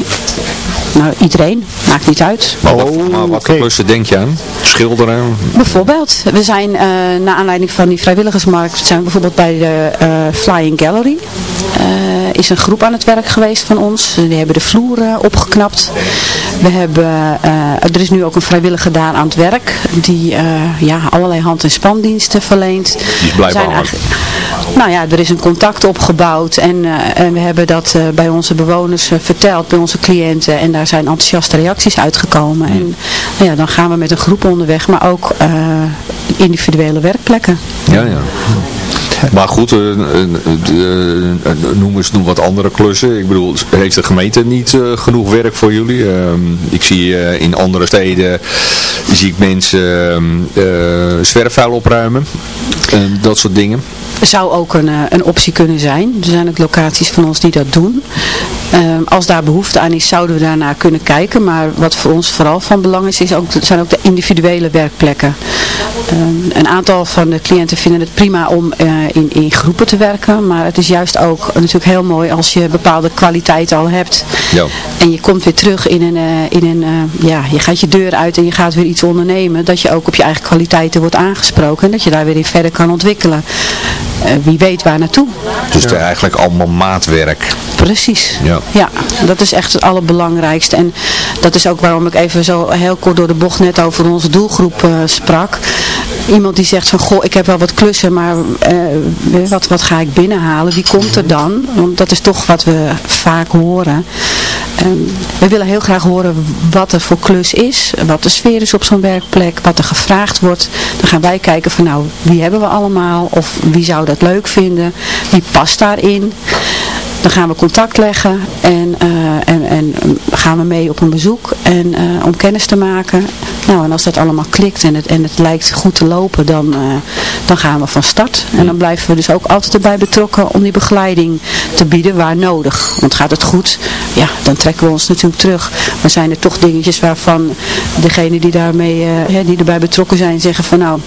nou, iedereen, maakt niet uit. Maar wat, maar wat voor klussen denk je aan? Schilderen? Bijvoorbeeld, we zijn uh, naar aanleiding van die vrijwilligersmarkt, zijn we bijvoorbeeld bij de uh, Flying Gallery. Uh, is een groep aan het werk geweest van ons. Die hebben de vloer opgeknapt. We hebben, er is nu ook een vrijwilliger daar aan het werk. Die ja, allerlei hand- en spandiensten verleent. Die is blijven Nou ja, er is een contact opgebouwd. En, en we hebben dat bij onze bewoners verteld, bij onze cliënten. En daar zijn enthousiaste reacties uitgekomen. En nou ja, dan gaan we met een groep onderweg, maar ook individuele werkplekken. Ja, ja. Maar goed, uh, uh, noem eens noem wat andere klussen. Ik bedoel, heeft de gemeente niet genoeg werk voor jullie? Ehm, ik zie in andere steden zie ik mensen zwerfvuil opruimen. dat soort dingen zou ook een, een optie kunnen zijn. Er zijn ook locaties van ons die dat doen. Um, als daar behoefte aan is, zouden we daarnaar kunnen kijken. Maar wat voor ons vooral van belang is, is ook, zijn ook de individuele werkplekken. Um, een aantal van de cliënten vinden het prima om uh, in, in groepen te werken. Maar het is juist ook natuurlijk heel mooi als je bepaalde kwaliteit al hebt. Ja. En je komt weer terug in een, uh, in een uh, ja, je gaat je deur uit en je gaat weer iets ondernemen. Dat je ook op je eigen kwaliteiten wordt aangesproken. En dat je daar weer in verder kan ontwikkelen. Wie weet waar naartoe. Dus is eigenlijk allemaal maatwerk. Precies. Ja. Ja, dat is echt het allerbelangrijkste. En dat is ook waarom ik even zo heel kort door de bocht net over onze doelgroep uh, sprak. Iemand die zegt van, goh, ik heb wel wat klussen, maar uh, wat, wat ga ik binnenhalen? Wie komt er dan? Want dat is toch wat we vaak horen. Um, we willen heel graag horen wat er voor klus is, wat de sfeer is op zo'n werkplek, wat er gevraagd wordt. Dan gaan wij kijken van nou, wie hebben we allemaal of wie zou dat leuk vinden, wie past daarin. Dan gaan we contact leggen en, en, en gaan we mee op een bezoek en, uh, om kennis te maken. Nou, en als dat allemaal klikt en het, en het lijkt goed te lopen, dan, uh, dan gaan we van start. En dan blijven we dus ook altijd erbij betrokken om die begeleiding te bieden waar nodig. Want gaat het goed, ja, dan trekken we ons natuurlijk terug. Maar zijn er toch dingetjes waarvan degenen die, daarmee, die erbij betrokken zijn zeggen van nou,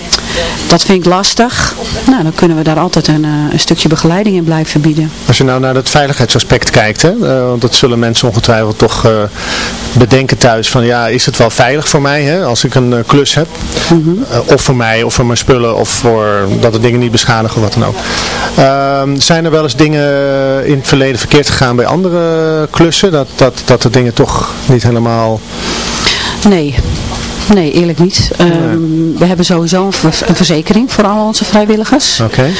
dat vind ik lastig. Nou, dan kunnen we daar altijd een, een stukje begeleiding in blijven bieden. Als je nou naar dat veiligheidsaspect kijkt, hè? Uh, want dat zullen mensen ongetwijfeld toch uh, bedenken thuis van ja, is het wel veilig voor mij hè? als ik een klus heb? Mm -hmm. of voor mij, of voor mijn spullen, of voor dat de dingen niet beschadigen, wat dan ook. Ehm, zijn er wel eens dingen in het verleden verkeerd gegaan bij andere klussen? Dat, dat, dat de dingen toch niet helemaal... Nee, Nee, eerlijk niet. Um, nee. We hebben sowieso een, ver een, verzekering voor al onze vrijwilligers. Oké. Okay.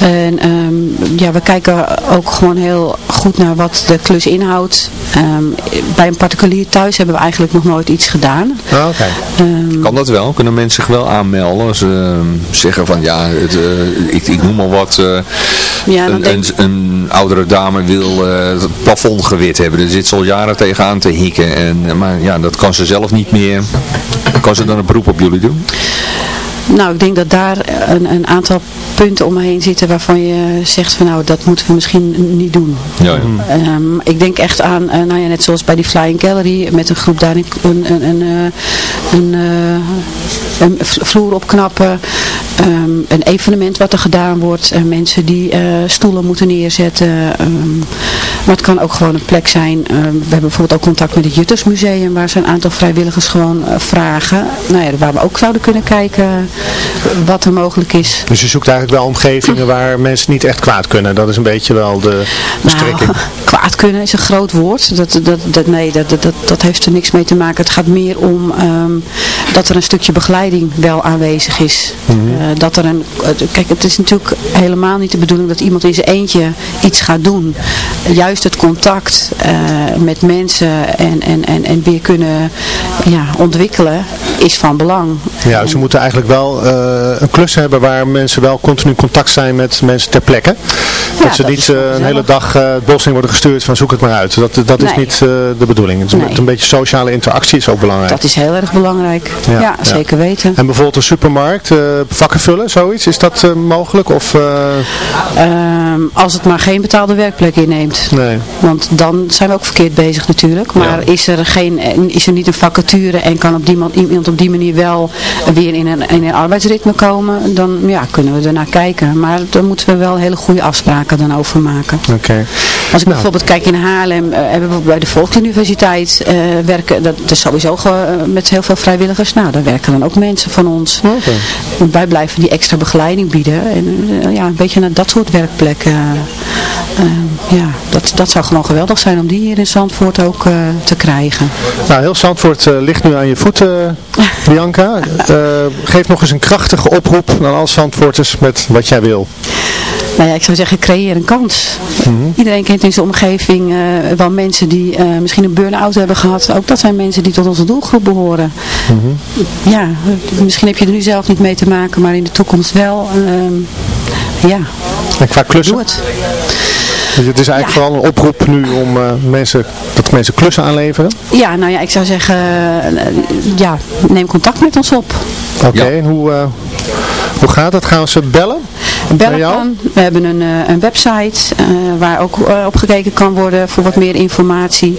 En um, ja, we kijken ook gewoon heel goed naar wat de klus inhoudt. Um, bij een particulier thuis hebben we eigenlijk nog nooit iets gedaan. Oh, okay. kan dat wel? Kunnen mensen zich wel aanmelden? Als ze zeggen van ja, het, uh, ik, ik, noem maar wat. Uh, ja, een, denk... een, een, oudere dame wil uh, het plafond gewit hebben. Daar zit ze al jaren tegenaan te hikken. En, maar ja, dat kan ze zelf niet meer. Kan ze dan een beroep op jullie doen? Nou, ik denk dat daar een, een aantal punten omheen zitten waarvan je zegt van nou, dat moeten we misschien niet doen. Ja, ja. Um, ik denk echt aan, uh, nou ja, net zoals bij die Flying Gallery, met een groep daar een, een, een, een, een vloer opknappen, um, een evenement wat er gedaan wordt, uh, mensen die uh, stoelen moeten neerzetten. Um, maar het kan ook gewoon een plek zijn, we hebben bijvoorbeeld ook contact met het Juttersmuseum, waar ze een aantal vrijwilligers gewoon vragen. Nou ja, waar we ook zouden kunnen kijken wat er mogelijk is. Dus je zoekt eigenlijk wel omgevingen waar mensen niet echt kwaad kunnen. Dat is een beetje wel de bestrikking. Nou, (laughs) kwaad kunnen is een groot woord. Dat, dat, dat, nee, dat, dat, dat heeft er niks mee te maken. Het gaat meer om um, dat er een stukje begeleiding wel aanwezig is. Mm -hmm. uh, dat er een, kijk, het is natuurlijk helemaal niet de bedoeling dat iemand in zijn eentje iets gaat doen. Juist het contact uh, met mensen en, en, en, en weer kunnen ja, ontwikkelen is van belang. Ja, ze en, moeten eigenlijk wel uh, een klus hebben waar mensen wel continu contact zijn met mensen ter plekke. Dat ja, ze dat niet een hele dag het bos in worden gestuurd van zoek het maar uit. Dat, dat is nee. niet de bedoeling. Het is Nee. een beetje sociale interactie is ook belangrijk. Dat is heel erg belangrijk. Ja, Ja, zeker weten. En bijvoorbeeld een supermarkt, vakken vullen, zoiets, is dat uh, mogelijk? Of, uh... Um, als het maar geen betaalde werkplek inneemt. Nee. Want dan zijn we ook verkeerd bezig natuurlijk. Maar Ja. is, er geen, is er niet een vacature en kan op die, man- iemand op die manier wel weer in een, in een arbeidsritme komen, dan ja, kunnen we ernaar kijken. Maar daar moeten we wel hele goede afspraken dan over maken. Oké. Als ik bijvoorbeeld kijk in Haarlem, eh, hebben we bij de Volksuniversiteit uh, werken, dat is sowieso met heel veel vrijwilligers. Nou, daar werken dan ook mensen van ons. Okay. Wij blijven die extra begeleiding bieden. En ja, een beetje naar dat soort werkplekken. ja, dat, dat zou gewoon geweldig zijn om die hier in Zandvoort ook te krijgen. Nou, heel Zandvoort ligt nu aan je voeten, Bianca. (laughs) geef nog eens een krachtige oproep aan alle Zandvoorters met wat jij wil. Nou ja, ik zou zeggen, creëer een kans. Mm Iedereen kent in zijn omgeving uh, wel mensen die uh, misschien een burn-out hebben gehad. Ook dat zijn mensen die tot onze doelgroep behoren. Mm -hmm. Ja, misschien heb je er nu zelf niet mee te maken, maar in de toekomst wel. Uh, ja. En qua klussen? Doe het. Dus het is eigenlijk ja. vooral een oproep nu om uh, mensen, dat mensen klussen aanleveren? Ja, nou ja, ik zou zeggen, uh, ja, neem contact met ons op. Oké, okay, ja. en hoe, uh, hoe gaat het? Gaan ze bellen? Bellen kan. We hebben een, een website waar ook op gekeken kan worden voor wat meer informatie.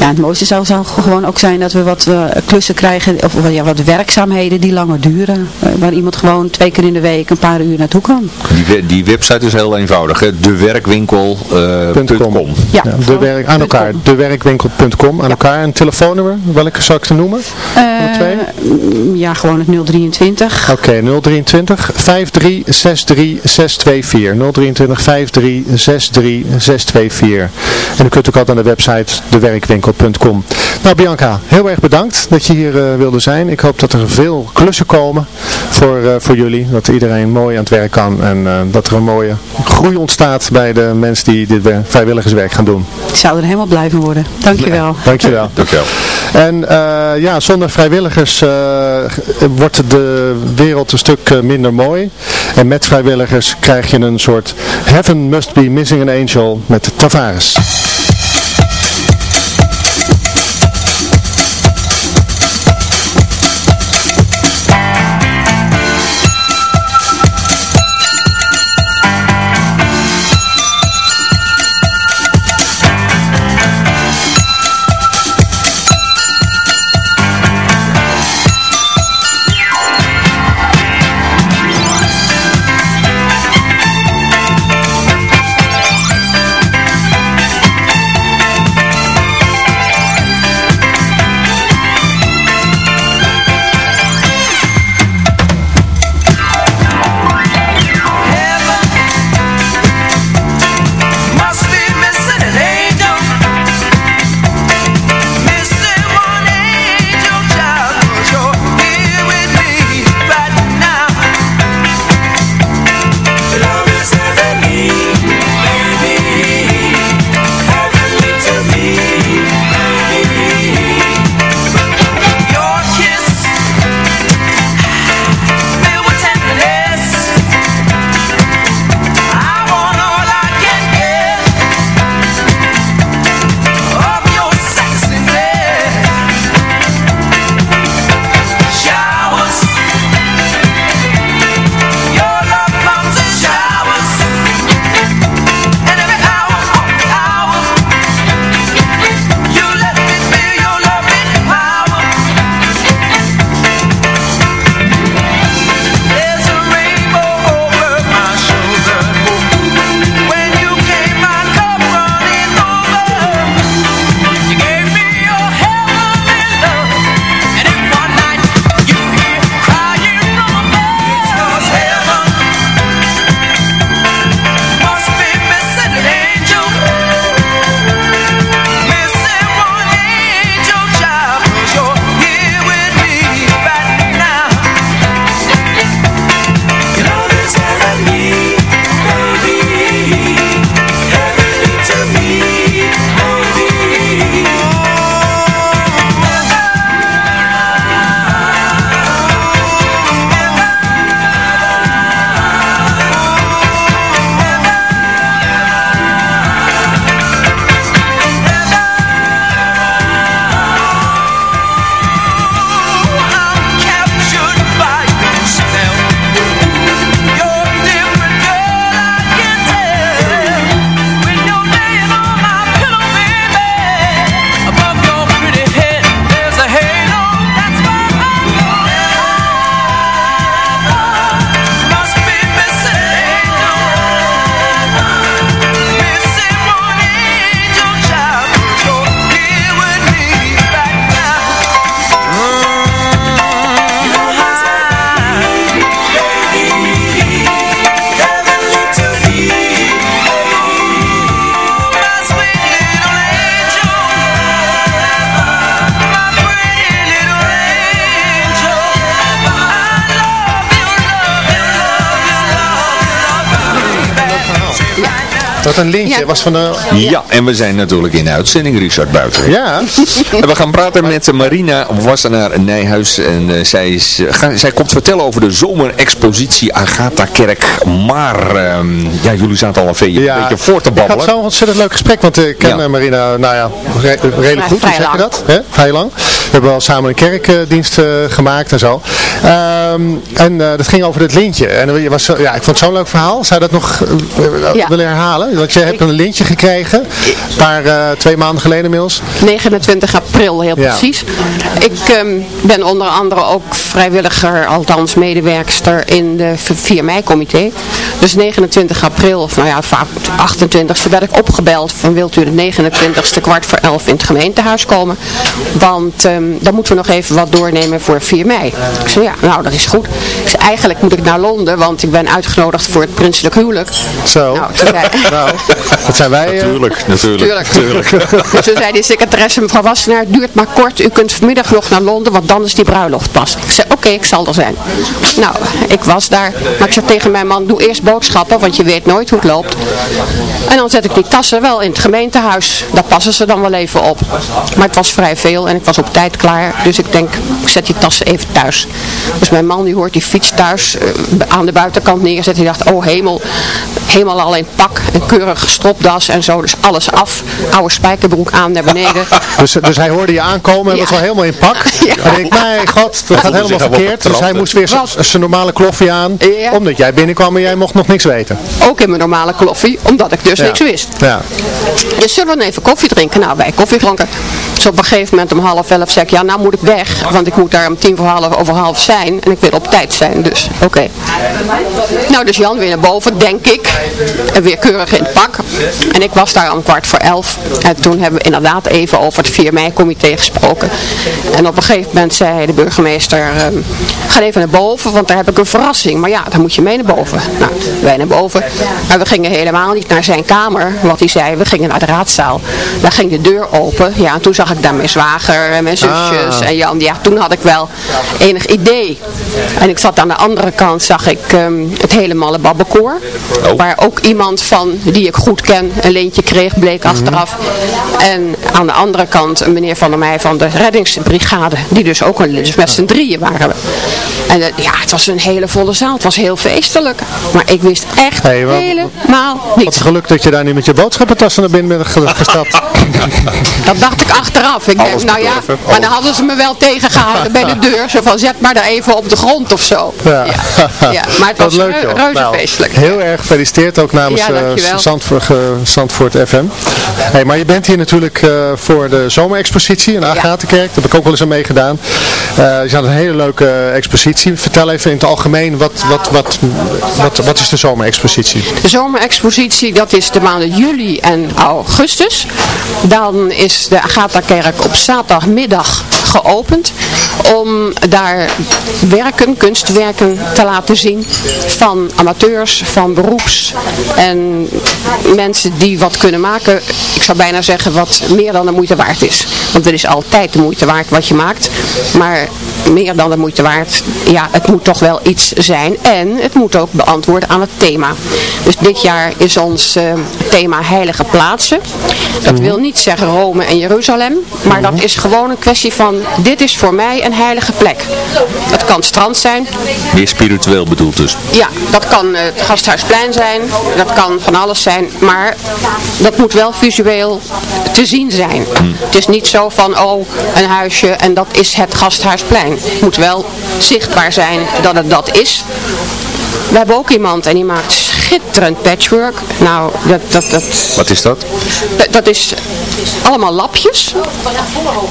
Ja, het mooiste zou, zou gewoon ook zijn dat we wat klussen krijgen, of ja, wat werkzaamheden die langer duren. waar iemand gewoon twee keer in de week een paar uur naartoe kan. Die, die website is heel eenvoudig, hè? de werkwinkel uh, .com. Ja, de werk, aan elkaar. Dewerkwinkel.com aan elkaar. Een telefoonnummer, welke zou ik te noemen? Uh, twee? Ja, gewoon het 023. Oké, okay, 023 5363 624. 023 5363 624. En u kunt ook altijd aan de website dewerkwinkel.com. Nou Bianca, heel erg bedankt dat je hier uh, wilde zijn. Ik hoop dat er veel klussen komen voor, uh, voor jullie. Dat iedereen mooi aan het werk kan en uh, dat er een mooie groei ontstaat bij de mensen die dit vrijwilligerswerk gaan doen. Ik zou er helemaal blij van worden. Dankjewel. Ja, dankjewel. (laughs) dankjewel. En uh, ja, zonder vrijwilligers uh, wordt de wereld een stuk minder mooi. En met vrijwilligers krijg je een soort Heaven Must Be Missing an Angel met Tavares. Was van de... Ja, en we zijn natuurlijk in de uitzending, Richard Buiten. Ja. (laughs) En we gaan praten met Marina Wassenaar Nijhuis. En eh, zij, is, eh, ga- zij komt vertellen over de zomerexpositie Agatha Kerk. Maar, ehm, ja, jullie zaten al een Ja, beetje voor te Ik had babbelen. zo'n ontzettend leuk gesprek, want ik ken Ja. eh, Marina, nou ja, re- redelijk goed, hoe zeg je dat? Hè? Vrij lang. We hebben wel samen een kerkdienst eh, gemaakt en zo. Ehm, en eh, dat ging over het lintje. En je was, ja, ik vond het zo'n leuk verhaal. Zou je dat nog eh, Ja. willen herhalen? Want je hebt een lintje gekregen, een paar, eh, twee maanden geleden inmiddels. 29 april, heel Ja. precies. Ik ehm, ben onder andere ook vrijwilliger, althans medewerkster in de 4 mei-comité. Dus 29 april, of nou ja, vaak 28e, werd ik opgebeld van wilt u de 29e kwart voor 11 in het gemeentehuis komen. Want ehm, dan moeten we nog even wat doornemen voor 4 mei. Ik zei ja, nou dat is goed. Ik zei eigenlijk moet ik naar Londen, want ik ben uitgenodigd voor het prinselijk huwelijk. Zo. Nou, toen zei, (laughs) Nou, dat zijn wij. eh, Natuurlijk, natuurlijk. Tuurlijk. Dus (laughs) toen zei die secretaresse, mevrouw Wassenaar, het duurt maar kort. U kunt vanmiddag nog naar Londen, want dan is die bruiloft pas. Ik zei, oké, ik zal er zijn. Nou, ik was daar. Maar ik zei tegen mijn man, doe eerst boodschappen, want je weet nooit hoe het loopt. En dan zet ik die tassen wel in het gemeentehuis. Daar passen ze dan wel even op. Maar het was vrij veel en ik was op tijd klaar. Dus ik denk, ik zet die tassen even thuis. Dus mijn man die hoort die fiets thuis eh, aan de buitenkant neerzetten. Die dacht, oh hemel, helemaal al in pak. Een keurige stropdas en zo. Dus alles af. Oude spijkerbroek aan naar beneden. (laughs) Dus, dus hij hoorde je aankomen en was wel helemaal in pak. En ik denk, mijn god, dat gaat helemaal verkeerd. Dus hij moest weer zijn normale kloffie aan. Omdat jij binnenkwam en jij mocht nog niks weten. Ook in mijn normale koffie, omdat ik dus Ja. niks wist. Ja. Dus zullen we even koffie drinken? Nou, wij koffie dronken. Dus op een gegeven moment om half elf zei ik, ja, nou moet ik weg. Want ik moet daar om tien voor half over half zijn. En ik wil op tijd zijn, dus oké. Nou, dus Jan weer naar boven, denk ik. En weer keurig in het pak. En ik was daar om kwart voor elf. En toen hebben we inderdaad even over het 4 mei-comité gesproken. En op een gegeven moment zei de burgemeester, ehm, ga even naar boven, want daar heb ik een verrassing. Maar ja, dan moet je mee naar boven. Nou, wij naar boven. Maar we gingen helemaal niet naar zijn kamer, wat hij zei. We gingen naar de raadzaal. Daar ging de deur open. Ja, en toen zag ik daar mijn zwager en mijn zusjes Ah. en Jan. Ja, toen had ik wel enig idee. En ik zat aan de andere kant, zag ik ehm, het hele malle babbekoor. Waar ook iemand van, die ik goed ken, een leentje kreeg, bleek achteraf. En aan de andere kant een meneer van der Meij van de reddingsbrigade. Die dus ook een, dus met z'n drieën waren we. En eh, ja, het was een hele volle zaal. Het was heel feestelijk. Maar ik wist echt Hey, wat- helemaal Wat niks. geluk dat je daar niet met je boodschappentassen naar binnen bent ge- gestapt. (laughs) Dat dacht ik achteraf. Ik denk, nou ja, maar dan hadden ze me wel tegengehouden bij de (laughs) deur. Zo van, zet maar daar even op de grond of zo. Ja, Ja, (laughs) maar het was leuk, reuze Nou, feestelijk. Heel erg gefeliciteerd ook namens Ja, eh. Zandvoort, eh, Zandvoort FM. Hey, maar je bent hier natuurlijk eh, voor de zomerexpositie in Agatenkerk. Daar heb ik ook wel eens aan meegedaan. Je had een hele leuke expositie. Vertel even in het algemeen, wat, wat, wat, wat, wat is de zomerexpositie? De zomerexpositie, dat is de maanden juli en augustus. Dan is de Agatha-kerk op zaterdagmiddag geopend. Om daar werken, kunstwerken te laten zien van amateurs, van beroeps en mensen die wat kunnen maken. Ik zou bijna zeggen wat meer dan de moeite waard is. Want het is altijd de moeite waard wat je maakt. Maar meer dan de moeite waard, ja, het moet toch wel iets zijn. En het moet ook beantwoorden aan het thema. Dus dit jaar is ons eh, thema heilige plaatsen. Dat wil niet zeggen Rome en Jeruzalem. Maar dat is gewoon een kwestie van, dit is voor mij een heilige plek. Dat kan strand zijn. Meer spiritueel bedoeld dus. Ja, dat kan eh, het Gasthuisplein zijn. Dat kan van alles zijn. Maar dat moet wel visueel te zien zijn. Het is niet zo van, oh, een huisje en dat is het Gasthuisplein. Moet wel zichtbaar zijn dat het dat is. We hebben ook iemand en die maakt schitterend patchwork. Nou, dat, dat, dat, Wat is dat? dat, dat is allemaal lapjes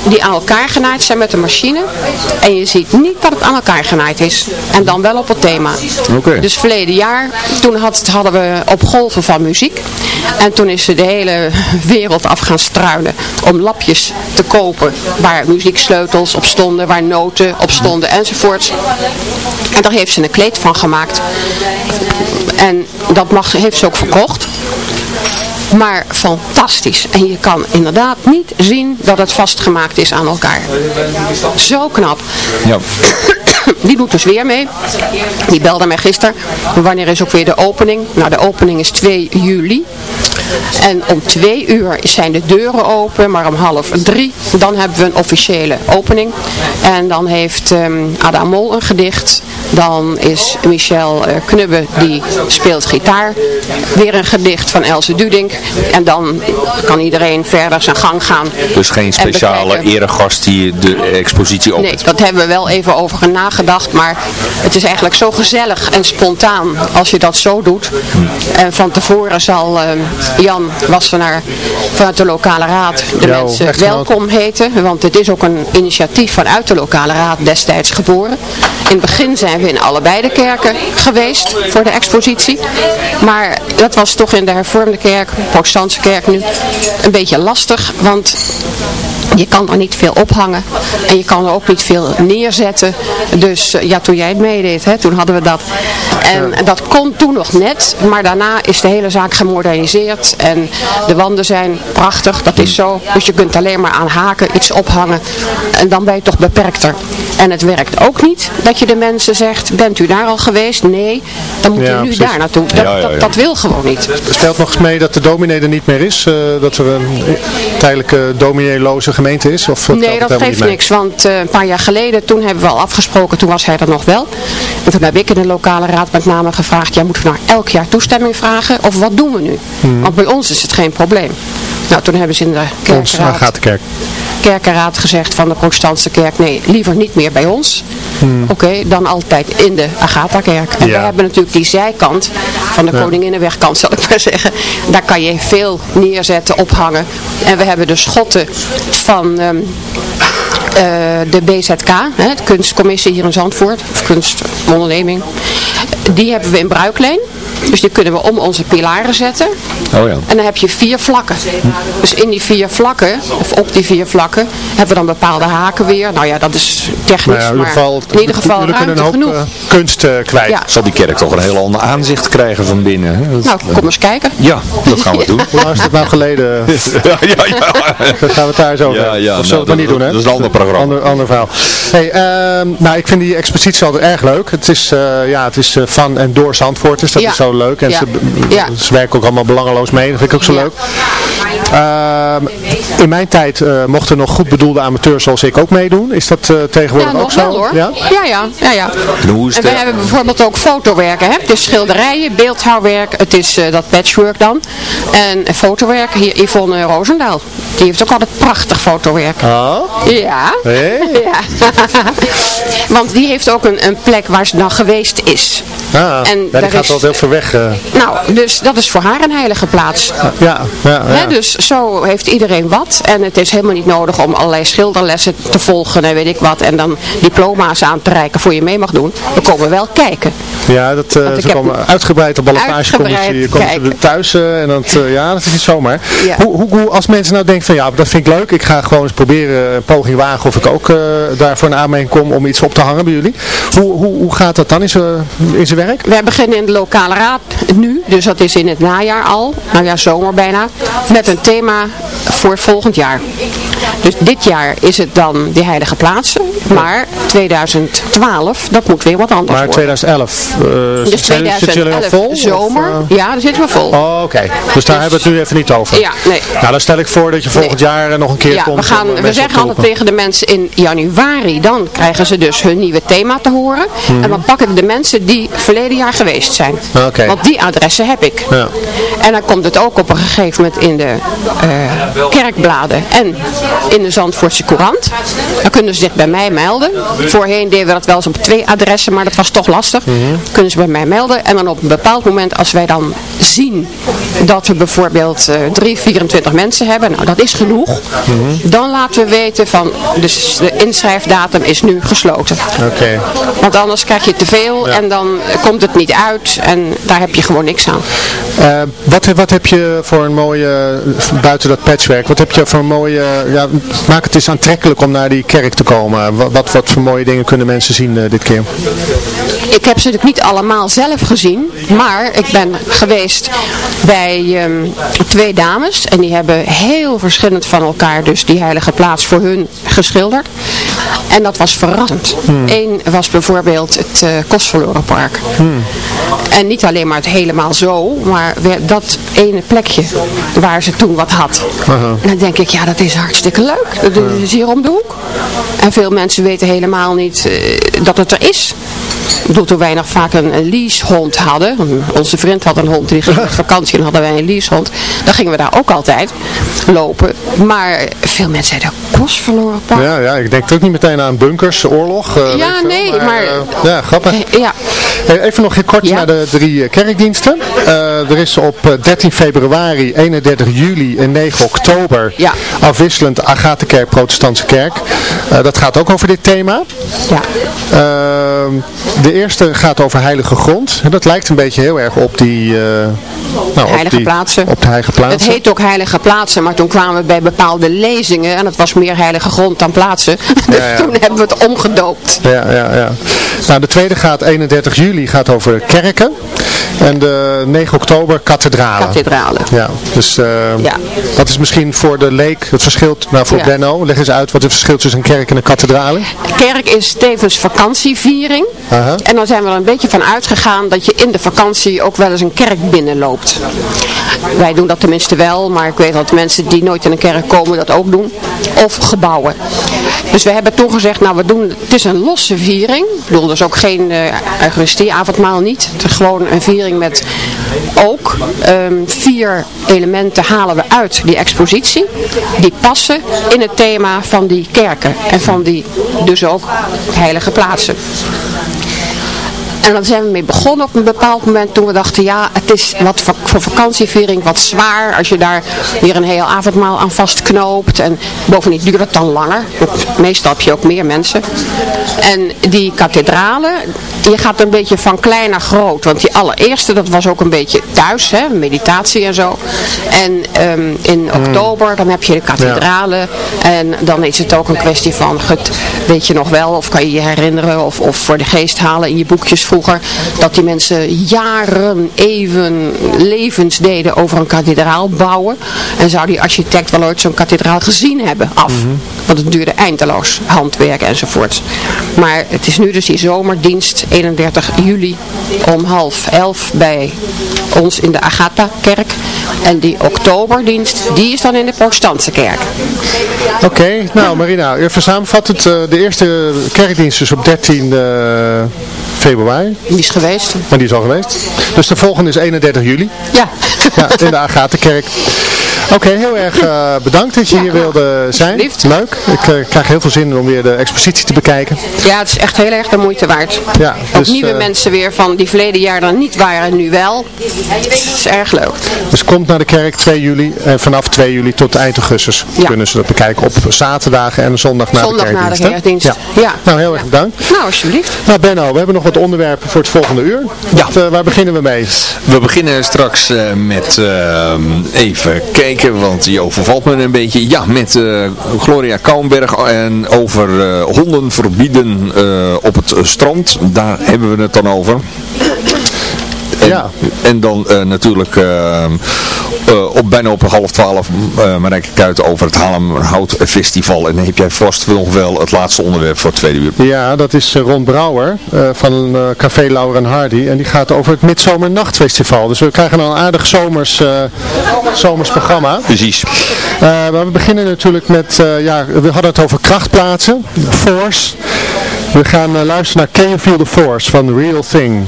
die aan elkaar genaaid zijn met een machine. En je ziet niet dat het aan elkaar genaaid is. En dan wel op het thema. Oké. Dus verleden jaar, toen had, hadden we op golven van muziek. En toen is ze de hele (laughs) wereld af gaan struinen om lapjes te kopen. Waar muzieksleutels op stonden, waar noten op stonden enzovoorts. En daar heeft ze een kleed van gemaakt. En dat mag, heeft ze ook verkocht. Maar fantastisch. En je kan inderdaad niet zien dat het vastgemaakt is aan elkaar. Zo knap. Ja. (coughs) Die doet dus weer mee. Die belde mij gisteren. Wanneer is ook weer de opening? Nou, de opening is 2 juli. En om twee uur zijn de deuren open, maar om half drie, dan hebben we een officiële opening. En dan heeft ehm Adam Mol een gedicht. Dan is Michel eh, Knubbe, die speelt gitaar. Weer een gedicht van Else Dudink. En dan kan iedereen verder zijn gang gaan. Dus geen en speciale eregast die de expositie Nee, opent. dat hebben we wel even over nagedacht, maar het is eigenlijk zo gezellig en spontaan als je dat zo doet. En van tevoren zal eh, Jan Wassenaar vanuit de lokale raad de Jouw mensen echtgenoot. welkom heten, want het is ook een initiatief vanuit de lokale raad destijds geboren. In het begin zijn we in allebei de kerken geweest voor de expositie, maar dat was toch in de hervormde kerk, protestantse kerk nu, een beetje lastig, want je kan er niet veel ophangen en je kan er ook niet veel neerzetten. Dus eh, ja, toen jij het meedeed, hè, toen hadden we dat. En dat kon toen nog net, maar daarna is de hele zaak gemoderniseerd en de wanden zijn prachtig, dat is zo. Dus je kunt alleen maar aan haken, iets ophangen en dan ben je toch beperkter. En het werkt ook niet dat je de mensen zegt, bent u daar al geweest? Nee, dan moet Ja, u nu precies. daar naartoe. Dat, Ja, ja, dat, dat wil gewoon niet. Speelt nog eens mee dat de dominee er niet meer is? eh, dat er een tijdelijke domineeloze gemeente is? Of Nee, dat geeft niks, want eh, een paar jaar geleden, toen hebben we al afgesproken, toen was hij er nog wel. En toen heb ik in de lokale raad met name gevraagd, ja, moeten we nou elk jaar toestemming vragen, of wat doen we nu? Hmm. Want bij ons is het geen probleem. Nou, toen hebben ze in de Ons kerkenraad, gaat de kerk. kerkenraad gezegd van de protestantse kerk, nee, liever niet meer bij ons. Hmm. Oké, dan altijd in de Agatha-kerk. En Ja. we hebben natuurlijk die zijkant van de Ja. Koninginnenwegkant, zal ik maar zeggen. Daar kan je veel neerzetten, ophangen. En we hebben de schotten van ehm, eh, de BZK, hè, de kunstcommissie hier in Zandvoort, of kunstonderneming. Die hebben we in bruikleen. Dus die kunnen we om onze pilaren zetten. Oh ja. En dan heb je vier vlakken. Dus in die vier vlakken, of op die vier vlakken, hebben we dan bepaalde haken weer. Nou ja, dat is technisch, ja, in ieder maar geval, in ieder geval kunnen ruimte een hoop genoeg. eh, kunst eh, kwijt. Ja. Zal die kerk toch een heel ander aanzicht krijgen van binnen? hè? Dat- Nou, kom eens kijken. Ja, dat gaan we (laughs) doen. Hoe lang is dat nou geleden? (laughs) ja, ja, ja. Dan gaan we het daar eens over Ja, ja, of zullen we nou, het maar niet dat- doen, hè? dat is een ander programma. Ander, ander verhaal. Hey, ehm, nou, ik vind die expositie altijd erg leuk. Het is, eh, ja, het is eh, van en door Zandvoort, dus dat Ja. is zo leuk. En Ja. ze, Ja. ze werken ook allemaal belangeloos mee, dat vind ik ook zo Ja. leuk. Ehm, in mijn tijd eh, mochten nog goed bedoelde amateurs zoals ik ook meedoen. Is dat eh, tegenwoordig Ja, ook zo? wel hoor. Ja? Ja, ja, ja. ja. En hoe is En we de- hebben bijvoorbeeld ook fotowerken. Hè? Dus schilderijen, beeldhouwwerk, het is eh, dat patchwork dan. En fotowerk, hier Yvonne Roosendaal. Die heeft ook altijd prachtig fotowerk. Oh? Ja. Hé? (laughs) ja. (laughs) Want die heeft ook een, een plek waar ze dan geweest is. Ah, En daar gaat is- wel heel ver weg. eh. Nou, dus dat is voor haar een heilige plaats. ja, ja, ja. Dus zo heeft iedereen wat. En het is helemaal niet nodig om allerlei schilderlessen te volgen en weet ik wat. En dan diploma's aan te reiken voor je mee mag doen. We komen wel kijken. Ja, dat, ik ze komen uitgebreid op ballotagecommissie. Komen ze kijken. er thuis eh, en dat, eh, ja, dat is niet zomaar. Ja. Hoe, hoe, als mensen nou denken van ja, dat vind ik leuk. Ik ga gewoon eens proberen een poging wagen of ik ook eh, daar voor een aanmerking kom om iets op te hangen bij jullie. Hoe, hoe, hoe gaat dat dan in zijn in zijn werk? Wij beginnen in de lokale raad nu, dus dat is in het najaar al, nou ja zomer bijna, met een thema voor volgend jaar. Dus dit jaar is het dan die heilige plaatsen, maar 2012, dat moet weer wat anders Maar worden. 2011, eh Dus zitten zitten jullie al 2011 vol? of, zomer, eh? ja, daar zitten we vol. Oh, oké. Dus daar hebben we het nu even niet over. Ja, nee. Nou, dan stel ik voor dat je volgend jaar nog een keer Ja, komt. we, gaan, eh, we zeggen altijd tegen de mensen in januari, dan krijgen ze dus hun nieuwe thema te horen. Mhm. En dan pak ik de mensen die verleden jaar geweest zijn. Oké. Want die adressen heb ik. Ja. En dan komt het ook op een gegeven moment in de kerkbladen en in de Zandvoortse Courant. Dan kunnen ze zich bij mij melden. Voorheen deden we dat wel eens op twee adressen, maar dat was toch lastig. Mhm. Kunnen ze bij mij melden. En dan op een bepaald moment, als wij dan zien dat we bijvoorbeeld eh 3, 24 mensen hebben, nou dat is genoeg. Mhm. Dan laten we weten van, dus de inschrijfdatum is nu gesloten. Oké. Want anders krijg je te veel Ja. en dan komt het niet uit en daar heb je gewoon niks aan. Eh, wat, wat heb je voor een mooie, buiten dat patchwerk, wat heb je voor een mooie, ja, maak het eens aantrekkelijk om naar die kerk te komen. Wat, wat, wat voor mooie dingen kunnen mensen zien eh, dit keer? Ik heb ze natuurlijk niet allemaal zelf gezien, maar ik ben geweest bij ehm, twee dames en die hebben heel verschillend van elkaar dus die heilige plaats voor hun geschilderd. En dat was verrassend. Eén was bijvoorbeeld het uh, Kostverlorenpark. En niet alleen maar het helemaal zo, maar weer dat ene plekje waar ze toen wat had. En dan denk ik, ja dat is hartstikke leuk. Dat is hier om de hoek. En veel mensen weten helemaal niet uh, dat het er is. Bedoel, toen wij nog vaak een, een leasehond hadden. Onze vriend had een hond, die ging op (laughs) vakantie en hadden wij een leasehond. Dan gingen we daar ook altijd lopen. Maar veel mensen zeiden, kost verloren park. Ja, ja, ik denk ook niet meteen aan bunkers, oorlog. Uh, ja, nee, maar... maar uh, ja, grappig. Ja. Even nog heel kort ja. naar de drie kerkdiensten. Uh, er is op 13 februari, 31 juli en 9 oktober ja. afwisselend Agatenkerk Protestantse Kerk. dat gaat ook over dit thema. Ja. Ehm, de eerste gaat over heilige grond. Dat lijkt een beetje heel erg op die... Nou, heilige op die, plaatsen. Op de heilige plaatsen. Het heet ook heilige plaatsen, maar toen kwamen we bij bepaalde lezingen en het was meer heilige grond dan plaatsen. (laughs) Dus ja. toen hebben we het omgedoopt. Ja, ja, ja. Nou, de tweede gaat 31 juli gaat over kerken. En de 9 oktober kathedralen. Kathedralen. Ja, dus uh, Ja. wat is misschien voor de leek het verschil, nou voor Ja. Benno, leg eens uit wat het verschil tussen een kerk en een kathedrale. Kerk is tevens vakantieviering. En dan zijn we er een beetje van uitgegaan dat je in de vakantie ook wel eens een kerk binnenloopt. Wij doen dat tenminste wel, maar ik weet dat mensen die nooit in een kerk komen dat ook doen. Of gebouwen. Dus we hebben toen gezegd, nou we doen, het is een losse viering. Ik bedoel, dus ook geen uh, Eucharistieavondmaal niet. Het gewoon een viering met ook ehm, vier elementen halen we uit die expositie. Die passen in het thema van die kerken. En van die dus ook heilige plaatsen. En dan zijn we mee begonnen op een bepaald moment toen we dachten, ja, het is wat voor vakantieviering wat zwaar als je daar weer een heel avondmaal aan vastknoopt. En bovendien duurt het dan langer. Meestal heb je ook meer mensen. En die kathedralen, je gaat een beetje van klein naar groot. Want die allereerste, dat was ook een beetje thuis, hè, meditatie en zo. En ehm, in oktober, dan heb je de kathedralen. En dan is het ook een kwestie van, weet je nog wel, of kan je je herinneren, of, of voor de geest halen in je boekjes vroeger, dat die mensen jaren, even levens deden over een kathedraal bouwen. En zou die architect wel ooit zo'n kathedraal gezien hebben af. Want het duurde eindeloos, handwerk enzovoort. Maar het is nu dus die zomerdienst, 31 juli om half elf bij ons in de Agatha-kerk. En die oktoberdienst, die is dan in de protestantse kerk. Oké, nou Marina, even samenvattend. eh, de eerste kerkdienst is op 13 eh, februari. Die is geweest. En die is al geweest. Dus de volgende is 31 juli. Ja. Ja, in de Agatenkerk. Oké, heel erg eh, bedankt dat je hier wilde zijn. Leuk. Ik eh, krijg heel veel zin om weer de expositie te bekijken. Ja, het is echt heel erg de moeite waard. Ja, dus, nieuwe eh, mensen weer van die verleden jaar dan niet waren, nu wel. Het is erg leuk. Dus komt naar de kerk 2 juli en vanaf 2 juli tot eind augustus Ja. kunnen ze dat bekijken op zaterdagen en zondag na Zondag de na de kerkdienst. kerkdienst. Ja. Ja. Nou, heel erg bedankt. Nou, alsjeblieft. Nou Benno, we hebben nog wat onderwerpen voor het volgende uur. Wat, eh, waar beginnen we mee? We beginnen straks eh, met eh, even kijken, want je overvalt me een beetje. Ja, met eh, Gloria Kouwenberg en over eh, honden verbieden eh, op het strand. Daar hebben we het dan over. En, Ja. en dan eh, natuurlijk eh, eh, op bijna op half twaalf uh, Marijke Kuiten over het Haarlemmerhout Festival. En dan heb jij vast nog wel het laatste onderwerp voor het tweede uur. Ja, dat is Ron Brouwer van Café Laura en Hardy. En die gaat over het Midzomernachtfestival. Dus we krijgen al een aardig zomers, zomers programma. Precies. Maar we beginnen natuurlijk met, ja, we hadden het over krachtplaatsen, Force. We gaan eh, luisteren naar Can You Feel the Force van The Real Thing.